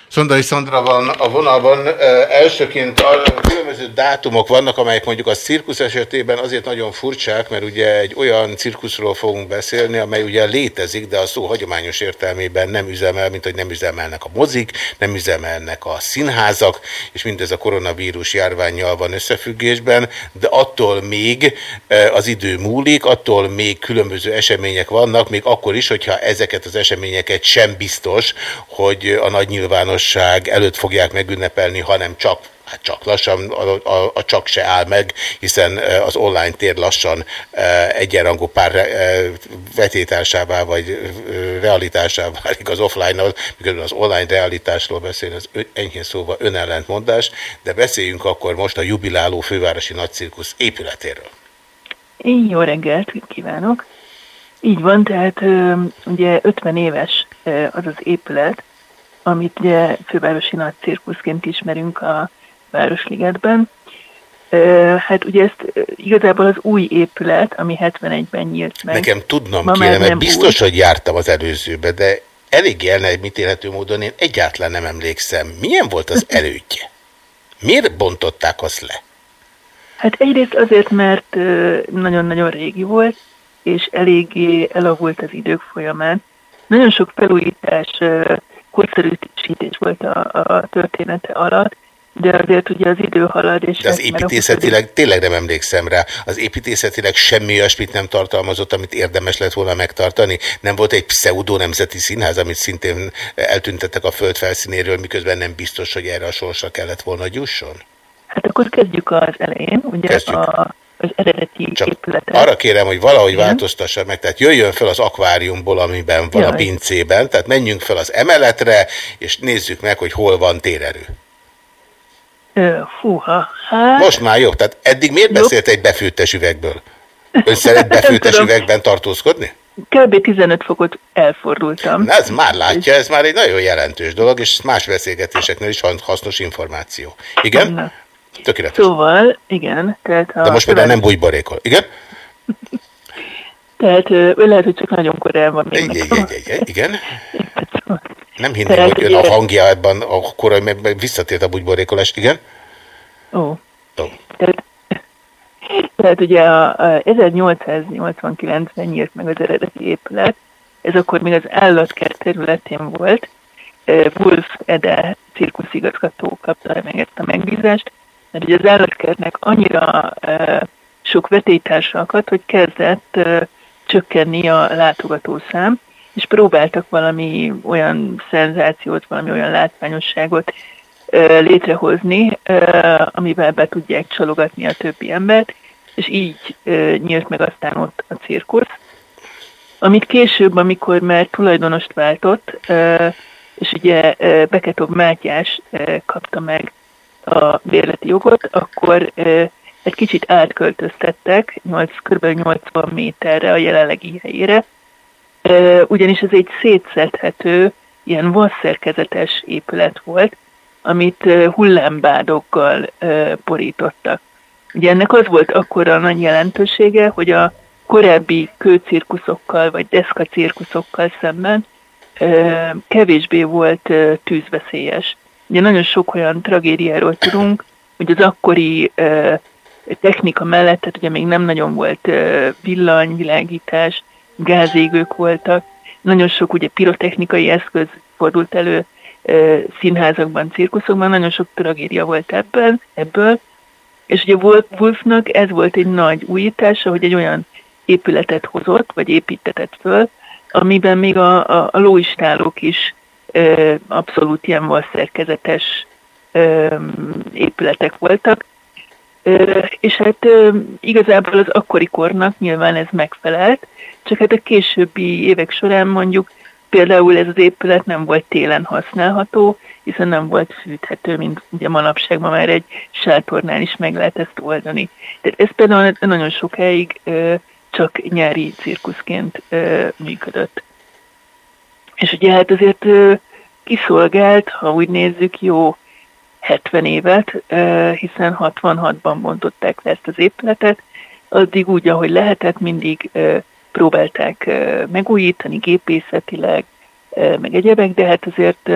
Szondai Szandra van a vonalban. Elsőként különböző dátumok vannak, amelyek mondjuk a cirkusz esetében azért nagyon furcsák, mert ugye egy olyan cirkuszról fogunk beszélni, amely ugye létezik, de a szó hagyományos értelmében nem üzemel, mint hogy nem üzemelnek a mozik, nem üzemelnek a színházak, és mindez a koronavírus járványjal van összefüggésben, de attól még ö, az idő múlik, attól még különböző események vannak, még akkor is, hogyha ezeket az eseményeket sem biztos, hogy a nagy nyilvánosság előtt fogják megünnepelni, hanem csak Hát csak lassan, a, a, a csak se áll meg, hiszen e, az online tér lassan e, egyenrangú pár e, vetétársává vagy realitásává válik az offline-nal, miközben az online realitásról beszél, az enyhén szóval önellentmondás, de beszéljünk akkor most a jubiláló fővárosi nagycirkusz épületéről. Én jó reggelt kívánok. Így van, tehát ugye 50 éves az az épület, amit ugye fővárosi nagy cirkuszként ismerünk a Városligetben. Hát ugye ezt igazából az új épület, ami 71-ben nyílt meg. Nekem tudnom ma kéne, mert biztos, új. hogy jártam az előzőbe, de elég elnemítélhető módon én egyáltalán nem emlékszem. Milyen volt az elődje? Miért bontották azt le? Hát egyrészt azért, mert nagyon-nagyon régi volt, és eléggé elavult az idők folyamán. Nagyon sok felújítás, korszerűsítés volt a, a története alatt, de azért ugye az idő halad, és... De az már a építészetileg tényleg nem emlékszem rá. Az építészetileg semmi olyasmit nem tartalmazott, amit érdemes lett volna megtartani. Nem volt egy pseudo nemzeti színház, amit szintén eltüntettek a föld felszínéről, miközben nem biztos, hogy erre a sorsra kellett volna jusson. Hát akkor kezdjük az elején, ugye a, az eredeti Csak épületet. Arra kérem, hogy valahogy Igen. változtassa meg, tehát jöjjön fel az akváriumból, amiben van a Jaj. pincében, tehát menjünk fel az emeletre, és nézzük meg, hogy hol van térerő. Fúha, hát... Most már jó, tehát eddig miért beszélt egy befűttes üvegből? Ön szeret befűttes üvegben tartózkodni? Kb. 15 fokot elfordultam. Na, ez már látja, ez már egy nagyon jelentős dolog, és más beszélgetéseknél is hasznos információ. Igen? Na. Tökéletes. Szóval, igen, tehát a... De most például nem bújbarékol. Igen? Tehát lehet, hogy csak nagyon korán van Igen, igen, igen, igen. Nem hinném, Tehát hogy ön a ugye- hangja ebben a korai, meg visszatért a bugyborékolást, igen? Ó. Ó. Tehát, tehát ugye a, a 1889-ben nyílt meg az eredeti épület, ez akkor még az állatkert területén volt. Wolf Ede cirkuszigazgató kapta meg ezt a megbízást, mert ugye az állatkertnek annyira sok vetélytársa akadt, hogy kezdett csökkenni a látogatószám, és próbáltak valami olyan szenzációt, valami olyan látványosságot létrehozni, amivel be tudják csalogatni a többi embert, és így nyílt meg aztán ott a cirkusz. Amit később, amikor már tulajdonost váltott, és ugye Beketov Mátyás kapta meg a bérleti jogot, akkor egy kicsit átköltöztettek, 8, kb. 80 méterre a jelenlegi helyére, ugyanis ez egy szétszedhető, ilyen vasszerkezetes épület volt, amit hullámbádokkal borítottak. Ugye ennek az volt akkora a nagy jelentősége, hogy a korábbi kőcirkuszokkal vagy deszkacirkuszokkal szemben kevésbé volt tűzveszélyes. Ugye nagyon sok olyan tragédiáról tudunk, hogy az akkori technika mellett, tehát ugye még nem nagyon volt ö, villany, világítás, gázégők voltak, nagyon sok ugye pirotechnikai eszköz fordult elő színházakban, cirkuszokban, nagyon sok tragédia volt ebben, ebből, és ugye Wolf- Wolfnak ez volt egy nagy újítása, hogy egy olyan épületet hozott, vagy építetett föl, amiben még a, a, a lóistálók is ö, abszolút ilyen vasszerkezetes ö, épületek voltak, és hát igazából az akkori kornak nyilván ez megfelelt, csak hát a későbbi évek során mondjuk például ez az épület nem volt télen használható, hiszen nem volt fűthető, mint ugye manapság ma már egy sátornál is meg lehet ezt oldani. Tehát ez például nagyon sokáig csak nyári cirkuszként működött. És ugye hát azért kiszolgált, ha úgy nézzük, jó 70 évet, hiszen 66-ban bontották le ezt az épületet, addig úgy, ahogy lehetett, mindig próbálták megújítani gépészetileg, meg egyebek, de hát azért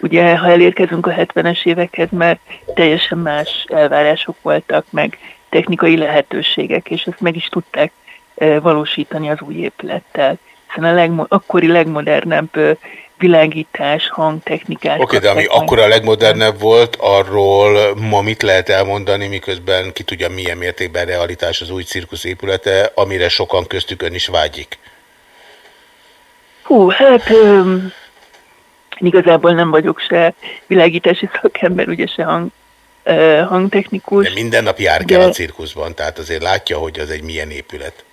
ugye, ha elérkezünk a 70-es évekhez, már teljesen más elvárások voltak, meg technikai lehetőségek, és ezt meg is tudták valósítani az új épülettel. Hiszen a legmo- akkori legmodernebb világítás, hangtechnikás. Oké, okay, de ami akkor a legmodernebb volt, arról ma mit lehet elmondani, miközben ki tudja milyen mértékben realitás az új cirkusz épülete, amire sokan köztük ön is vágyik? Hú, hát öm, igazából nem vagyok se világítási szakember, ugye se hang, ö, hangtechnikus. De minden nap jár kell a cirkuszban, tehát azért látja, hogy az egy milyen épület.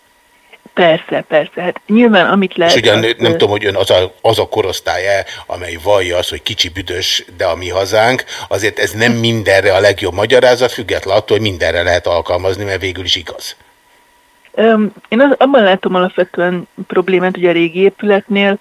Persze, persze. Hát nyilván amit lehet... És ugyan az, nem tudom, hogy ön az a, az a korosztály -e, amely vallja az, hogy kicsi büdös, de a mi hazánk, azért ez nem mindenre a legjobb magyarázat, független attól, hogy mindenre lehet alkalmazni, mert végül is igaz. Én az, abban látom alapvetően problémát, hogy a régi épületnél,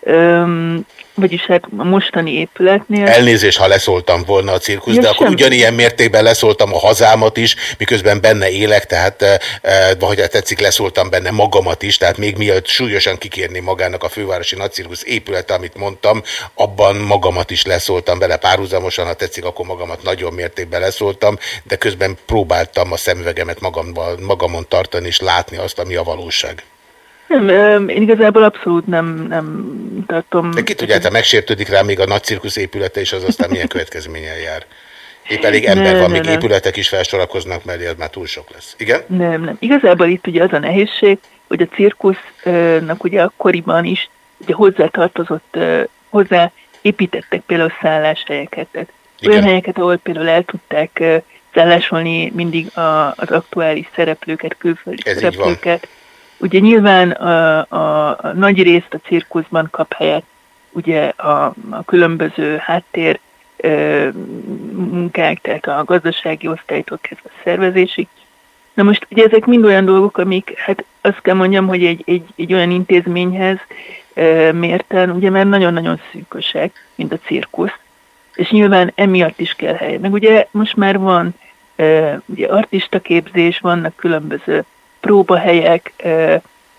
öm, vagyis hát a mostani épületnél... Elnézés, ha leszóltam volna a cirkusz, Ja, de akkor semmi. ugyanilyen mértékben leszóltam a hazámat is, miközben benne élek, tehát, eh, eh, vagy ha tetszik, leszóltam benne magamat is, tehát még mielőtt súlyosan kikérni magának a fővárosi nagycirkusz épülete, amit mondtam, abban magamat is leszóltam bele párhuzamosan, ha tetszik, akkor magamat nagyon mértékben leszóltam, de közben próbáltam a szemüvegemet magamban, magamon tartani és látni azt, ami a valóság. Nem, én igazából abszolút nem, nem tartom... De ki tudja, hát ha megsértődik rá még a nagy cirkusz épülete, és az aztán milyen következménnyel jár. Épp elég ember Ne, van, ne, még ne. épületek is felsorakoznak mellé, az már túl sok lesz. Igen? Nem, nem. Igazából itt ugye az a nehézség, hogy a cirkusznak ugye akkoriban is ugye hozzátartozott, hozzá építettek például szálláshelyeket. Tehát olyan helyeket, ahol például el tudták szállásolni mindig a, az aktuális szereplőket, külföldi Ez szereplőket. Ugye nyilván a, a, a nagy részt a cirkuszban kap helyet ugye a, a különböző háttér ö, munkák, tehát a gazdasági osztálytól kezdve a szervezésig. Na most ugye ezek mind olyan dolgok, amik, hát azt kell mondjam, hogy egy, egy, egy olyan intézményhez ö, mérten, ugye már nagyon-nagyon szűkösek, mint a cirkusz, és nyilván emiatt is kell hely. Meg ugye most már van ö, ugye artistaképzés, vannak különböző próbahelyek,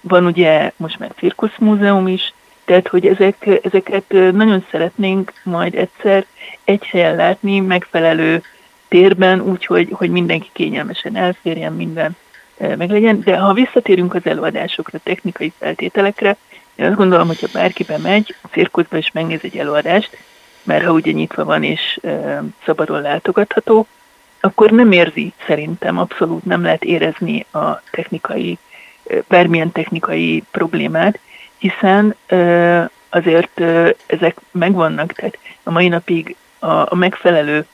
van ugye most már cirkuszmúzeum is, tehát hogy ezek, ezeket nagyon szeretnénk majd egyszer egy helyen látni, megfelelő térben, úgyhogy hogy mindenki kényelmesen elférjen, minden ö, meglegyen. De ha visszatérünk az előadásokra, technikai feltételekre, én azt gondolom, hogyha bárki bemegy a cirkuszba és megnéz egy előadást, mert ha ugye nyitva van és ö, szabadon látogatható, akkor nem érzi szerintem, abszolút nem lehet érezni a technikai bármilyen technikai problémát, hiszen azért ezek megvannak, tehát a mai napig a, megfelelő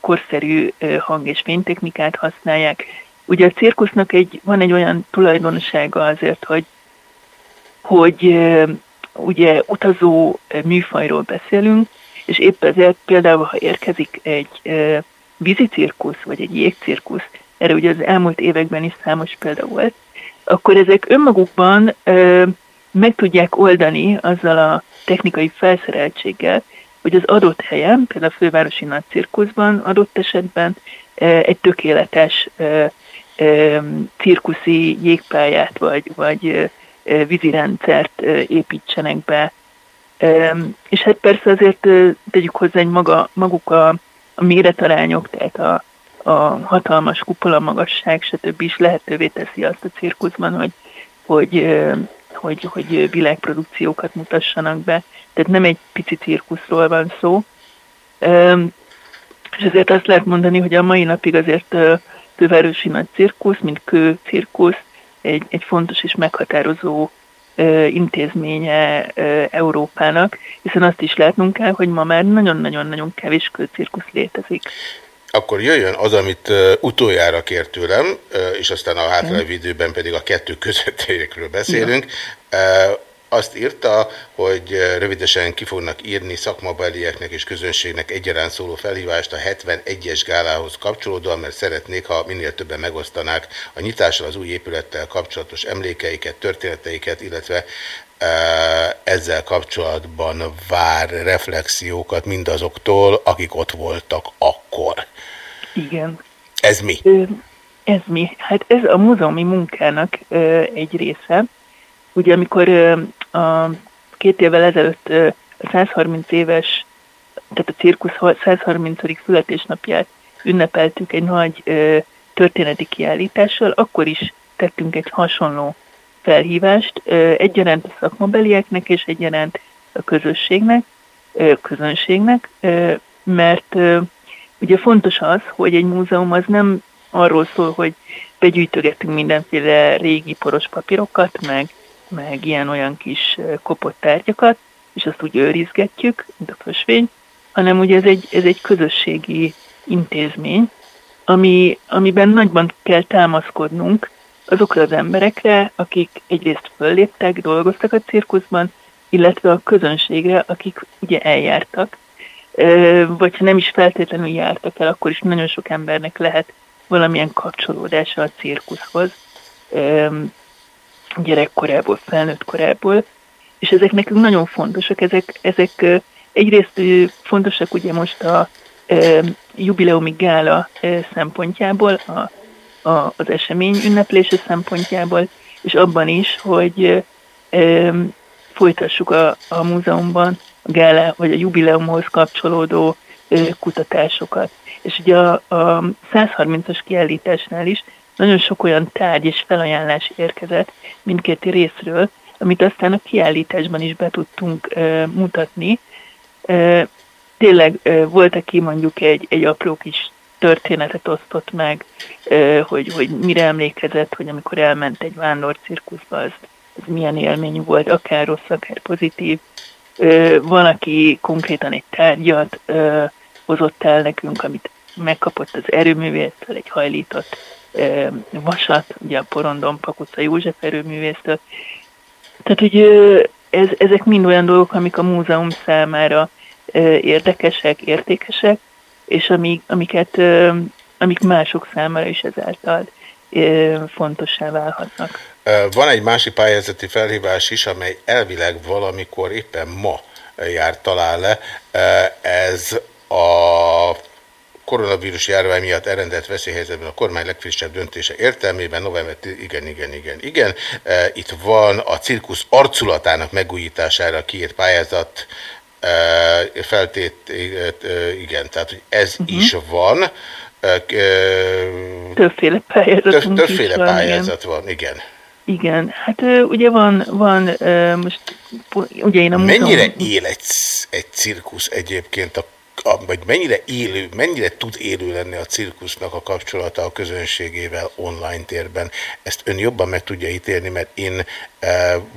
korszerű hang- és fénytechnikát használják. Ugye a cirkusznak egy, van egy olyan tulajdonsága azért, hogy, hogy ugye utazó műfajról beszélünk, és épp ezért például, ha érkezik egy vízi cirkusz, vagy egy jégcirkusz, erre ugye az elmúlt években is számos példa volt, akkor ezek önmagukban ö, meg tudják oldani azzal a technikai felszereltséggel, hogy az adott helyen, például a fővárosi nagy cirkuszban adott esetben egy tökéletes cirkuszi jégpályát vagy, vagy vízirendszert építsenek be. És hát persze azért tegyük hozzá, hogy maga, maguk a, a méretarányok, tehát a, a hatalmas kupola magasság, stb. is lehetővé teszi azt a cirkuszban, hogy, hogy, hogy, hogy világprodukciókat mutassanak be. Tehát nem egy pici cirkuszról van szó. És ezért azt lehet mondani, hogy a mai napig azért ö, fővárosi nagy cirkusz, mint kő cirkusz, egy, egy fontos és meghatározó intézménye Európának, hiszen azt is látnunk kell, hogy ma már nagyon-nagyon-nagyon kevés kőcirkusz létezik. Akkor jöjjön az, amit utoljára kért tőlem, és aztán a hátralévő időben pedig a kettő közöttiekről beszélünk. Uh, azt írta, hogy uh, rövidesen ki fognak írni szakmabelieknek és közönségnek egyaránt szóló felhívást a 71-es gálához kapcsolódóan, mert szeretnék, ha minél többen megosztanák a nyitással az új épülettel kapcsolatos emlékeiket, történeteiket, illetve ezzel kapcsolatban vár reflexiókat mindazoktól, akik ott voltak akkor. Igen. Ez mi? Ez mi? Hát ez a múzeumi munkának egy része. Ugye amikor a két évvel ezelőtt a 130 éves, tehát a cirkusz 130. születésnapját ünnepeltük egy nagy történeti kiállítással, akkor is tettünk egy hasonló felhívást egyaránt a szakmabelieknek és egyaránt a közösségnek, közönségnek, mert ugye fontos az, hogy egy múzeum az nem arról szól, hogy begyűjtögetünk mindenféle régi poros papírokat, meg, meg ilyen-olyan kis kopott tárgyakat, és azt úgy őrizgetjük, mint a fösvény, hanem ugye ez egy, ez egy közösségi intézmény, ami, amiben nagyban kell támaszkodnunk azokra az emberekre, akik egyrészt fölléptek, dolgoztak a cirkuszban, illetve a közönségre, akik ugye eljártak, vagy ha nem is feltétlenül jártak el, akkor is nagyon sok embernek lehet valamilyen kapcsolódása a cirkuszhoz, gyerekkorából, felnőtt korából, és ezek nekünk nagyon fontosak, ezek, ezek egyrészt fontosak ugye most a ö, jubileumi gála szempontjából, a, a, az esemény ünneplése szempontjából, és abban is, hogy ö, folytassuk a, a múzeumban a gála vagy a jubileumhoz kapcsolódó ö, kutatásokat. És ugye a, a 130-as kiállításnál is nagyon sok olyan tárgy és felajánlás érkezett mindkét részről, amit aztán a kiállításban is be tudtunk ö, mutatni. Ö, tényleg ö, volt, aki mondjuk egy, egy apró kis történetet osztott meg, ö, hogy, hogy mire emlékezett, hogy amikor elment egy vándor cirkuszba, az, az milyen élmény volt, akár rossz, akár pozitív. Ö, van, aki konkrétan egy tárgyat ö, hozott el nekünk, amit megkapott az erőművésztől, egy hajlított vasat, ugye a Porondon Pakuca József erőművésztől. Tehát, hogy ez, ezek mind olyan dolgok, amik a múzeum számára érdekesek, értékesek, és amik, amiket, amik mások számára is ezáltal fontossá válhatnak. Van egy másik pályázati felhívás is, amely elvileg valamikor éppen ma jár talán le. Ez a koronavírus járvány miatt elrendelt veszélyhelyzetben a kormány legfrissebb döntése értelmében november, igen, igen, igen, igen. E, Itt van a cirkusz arculatának megújítására kiírt pályázat, e, feltét, e, igen, tehát hogy ez Mhm. is van. Többféle pályázatunk Több, többféle van, pályázat van, igen. Igen, hát ugye van, van most, ugye én a múzeum... Mennyire él egy, egy cirkusz egyébként a, vagy mennyire élő, mennyire tud élő lenni a cirkusznak a kapcsolata a közönségével online térben. Ezt ön jobban meg tudja ítélni, mert én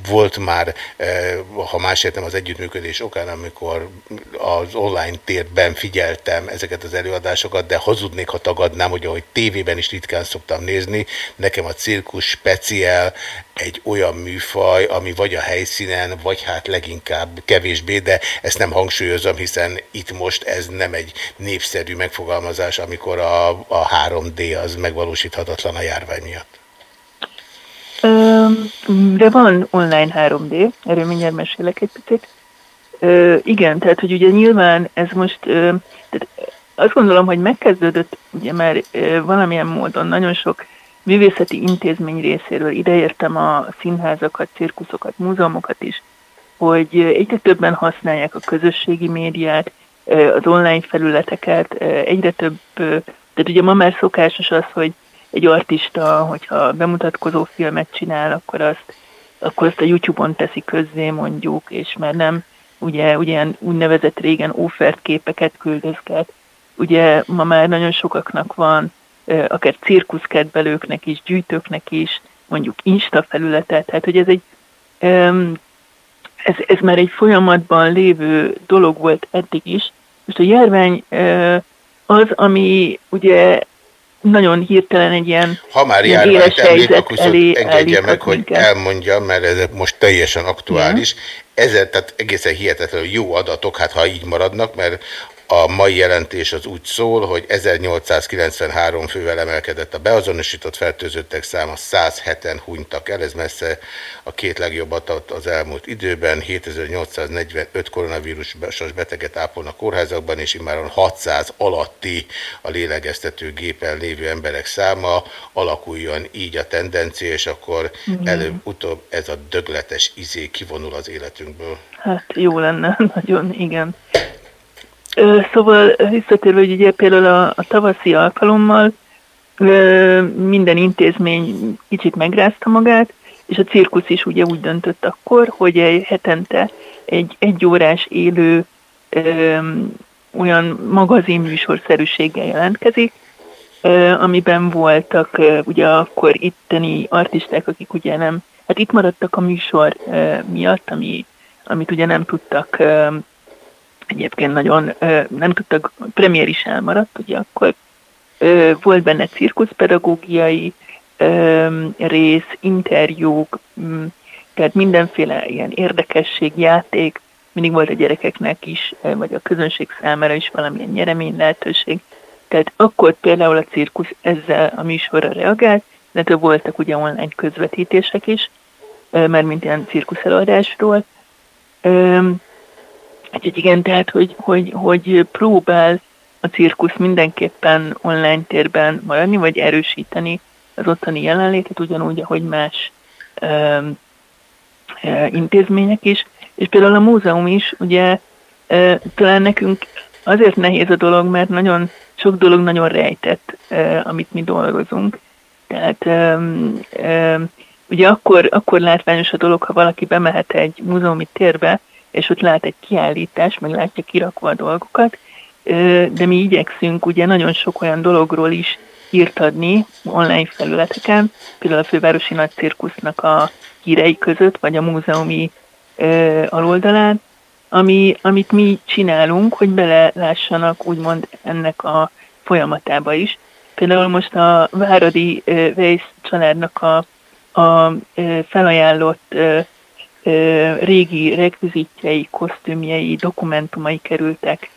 volt már, e, ha másért nem az együttműködés okán, amikor az online térben figyeltem ezeket az előadásokat, de hazudnék, ha tagadnám, hogy ahogy tévében is ritkán szoktam nézni, nekem a cirkusz speciál egy olyan műfaj, ami vagy a helyszínen, vagy hát leginkább kevésbé, de ezt nem hangsúlyozom, hiszen itt most ez nem egy népszerű megfogalmazás, amikor a, a 3D az megvalósíthatatlan a járvány miatt. De van online 3D, erről mindjárt mesélek egy picit. Igen, tehát hogy ugye nyilván ez most, tehát azt gondolom, hogy megkezdődött ugye már valamilyen módon nagyon sok művészeti intézmény részéről, ideértem a színházakat, cirkuszokat, múzeumokat is, hogy egyre többen használják a közösségi médiát, az online felületeket, egyre több, tehát ugye ma már szokásos az, hogy egy artista, hogyha bemutatkozó filmet csinál, akkor azt, akkor azt a YouTube-on teszi közzé mondjuk, és már nem ugye, ugye úgynevezett régen offert képeket küldözget. Ugye ma már nagyon sokaknak van, akár cirkuszkedvelőknek is, gyűjtőknek is, mondjuk Insta felületet, tehát hogy ez egy ez, ez már egy folyamatban lévő dolog volt eddig is. Most a járvány az, ami ugye nagyon hirtelen egy ilyen Ha már ilyen járványt említ, akkor szóval elé engedje meg, hogy minket. elmondjam, mert ez most teljesen aktuális. Ezzel, tehát egészen hihetetlenül jó adatok, hát ha így maradnak, mert a mai jelentés az úgy szól, hogy 1893 fővel emelkedett a beazonosított fertőzöttek száma, 107-en hunytak el, ez messze a két legjobb adat az elmúlt időben, 7845 koronavírusos beteget ápolnak kórházakban, és immáron 600 alatti a lélegeztető gépen lévő emberek száma, alakuljon így a tendencia, és akkor előbb-utóbb ez a dögletes izé kivonul az életünkből. Hát jó lenne, nagyon, igen. Szóval visszatérve, hogy ugye például a, a tavaszi alkalommal minden intézmény kicsit megrázta magát, és a cirkusz is ugye úgy döntött akkor, hogy egy hetente egy egyórás élő ö, olyan magazinműsorszerűséggel jelentkezik, ö, amiben voltak ö, ugye akkor itteni artisták, akik ugye nem, hát itt maradtak a műsor ö, miatt, ami, amit ugye nem tudtak egyébként nagyon nem tudtak, premier is elmaradt, ugye akkor volt benne cirkuszpedagógiai rész, interjúk, m, tehát mindenféle ilyen érdekesség, játék, mindig volt a gyerekeknek is, vagy a közönség számára is valamilyen nyeremény lehetőség. Tehát akkor például a cirkusz ezzel a műsorra reagált, de voltak ugye online közvetítések is, mert mint ilyen cirkuszeladásról. Ö, Úgyhogy igen, tehát, hogy, hogy, hogy próbál a cirkusz mindenképpen online térben maradni, vagy erősíteni az ottani jelenlétet, ugyanúgy, ahogy más ö, ö, intézmények is. És például a múzeum is, ugye ö, talán nekünk azért nehéz a dolog, mert nagyon sok dolog nagyon rejtett, ö, amit mi dolgozunk. Tehát ö, ö, ugye akkor, akkor látványos a dolog, ha valaki bemehet egy múzeumi térbe, és ott lát egy kiállítás, meg látja kirakva a dolgokat, de mi igyekszünk ugye nagyon sok olyan dologról is írt adni online felületeken, például a Fővárosi Nagy Cirkusznak a hírei között, vagy a múzeumi ö, aloldalán, ami, amit mi csinálunk, hogy belelássanak úgymond ennek a folyamatába is. Például most a Váradi Weiss családnak a, a felajánlott régi rekvizitjei, kosztümjei, dokumentumai kerültek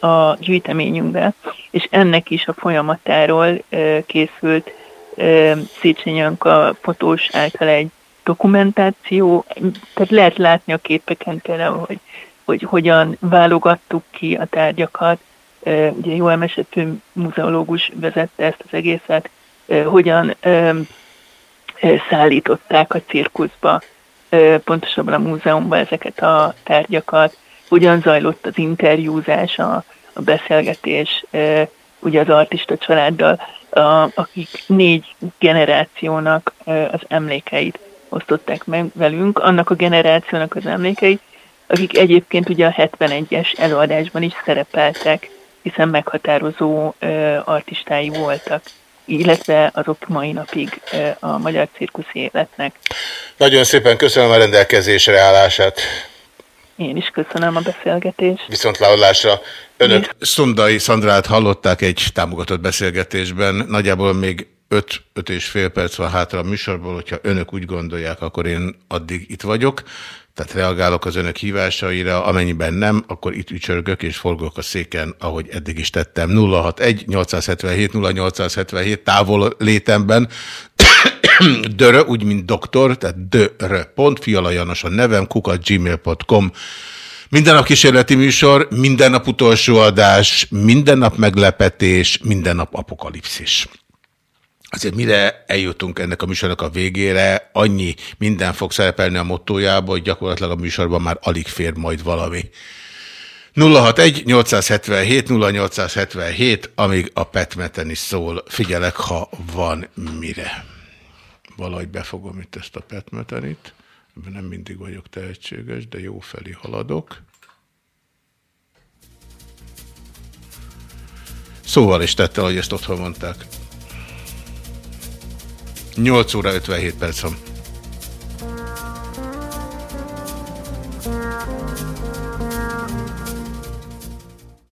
a gyűjteményünkbe, és ennek is a folyamatáról készült Széchenyi Janka fotós által egy dokumentáció, tehát lehet látni a képeken például, hogy, hogy hogyan válogattuk ki a tárgyakat, ugye Jó Emesető muzeológus vezette ezt az egészet, hogyan szállították a cirkuszba pontosabban a múzeumban ezeket a tárgyakat, hogyan zajlott az interjúzás, a, a beszélgetés ugye az artista családdal, a, akik négy generációnak az emlékeit osztották meg velünk, annak a generációnak az emlékeit, akik egyébként ugye a 71-es előadásban is szerepeltek, hiszen meghatározó ö, artistái voltak illetve azok mai napig ö, a magyar cirkusz életnek. Nagyon szépen köszönöm a rendelkezésre állását. Én is köszönöm a beszélgetést. Viszontlátásra. Önök Szundai Szandrát hallották egy támogatott beszélgetésben. Nagyjából még 5, 5 és fél perc van hátra a műsorból, hogyha önök úgy gondolják, akkor én addig itt vagyok. Tehát reagálok az önök hívásaira, amennyiben nem, akkor itt ücsörgök és forgok a széken, ahogy eddig is tettem. 061 877 0877 távol létemben. Dörö, úgy, mint doktor, tehát dörö. Pont, Fiala Janos a nevem, gmail.com. Minden nap kísérleti műsor, minden nap utolsó adás, minden nap meglepetés, minden nap apokalipszis. Azért mire eljutunk ennek a műsornak a végére, annyi minden fog szerepelni a mottójába, hogy gyakorlatilag a műsorban már alig fér majd valami. 061 877 0877, amíg a petmeten is szól. Figyelek, ha van mire. Valahogy befogom itt ezt a petmetenit. Ebben nem mindig vagyok tehetséges, de jó felé haladok. Szóval is tette, hogy ezt otthon mondták. 8 óra 57 perc van.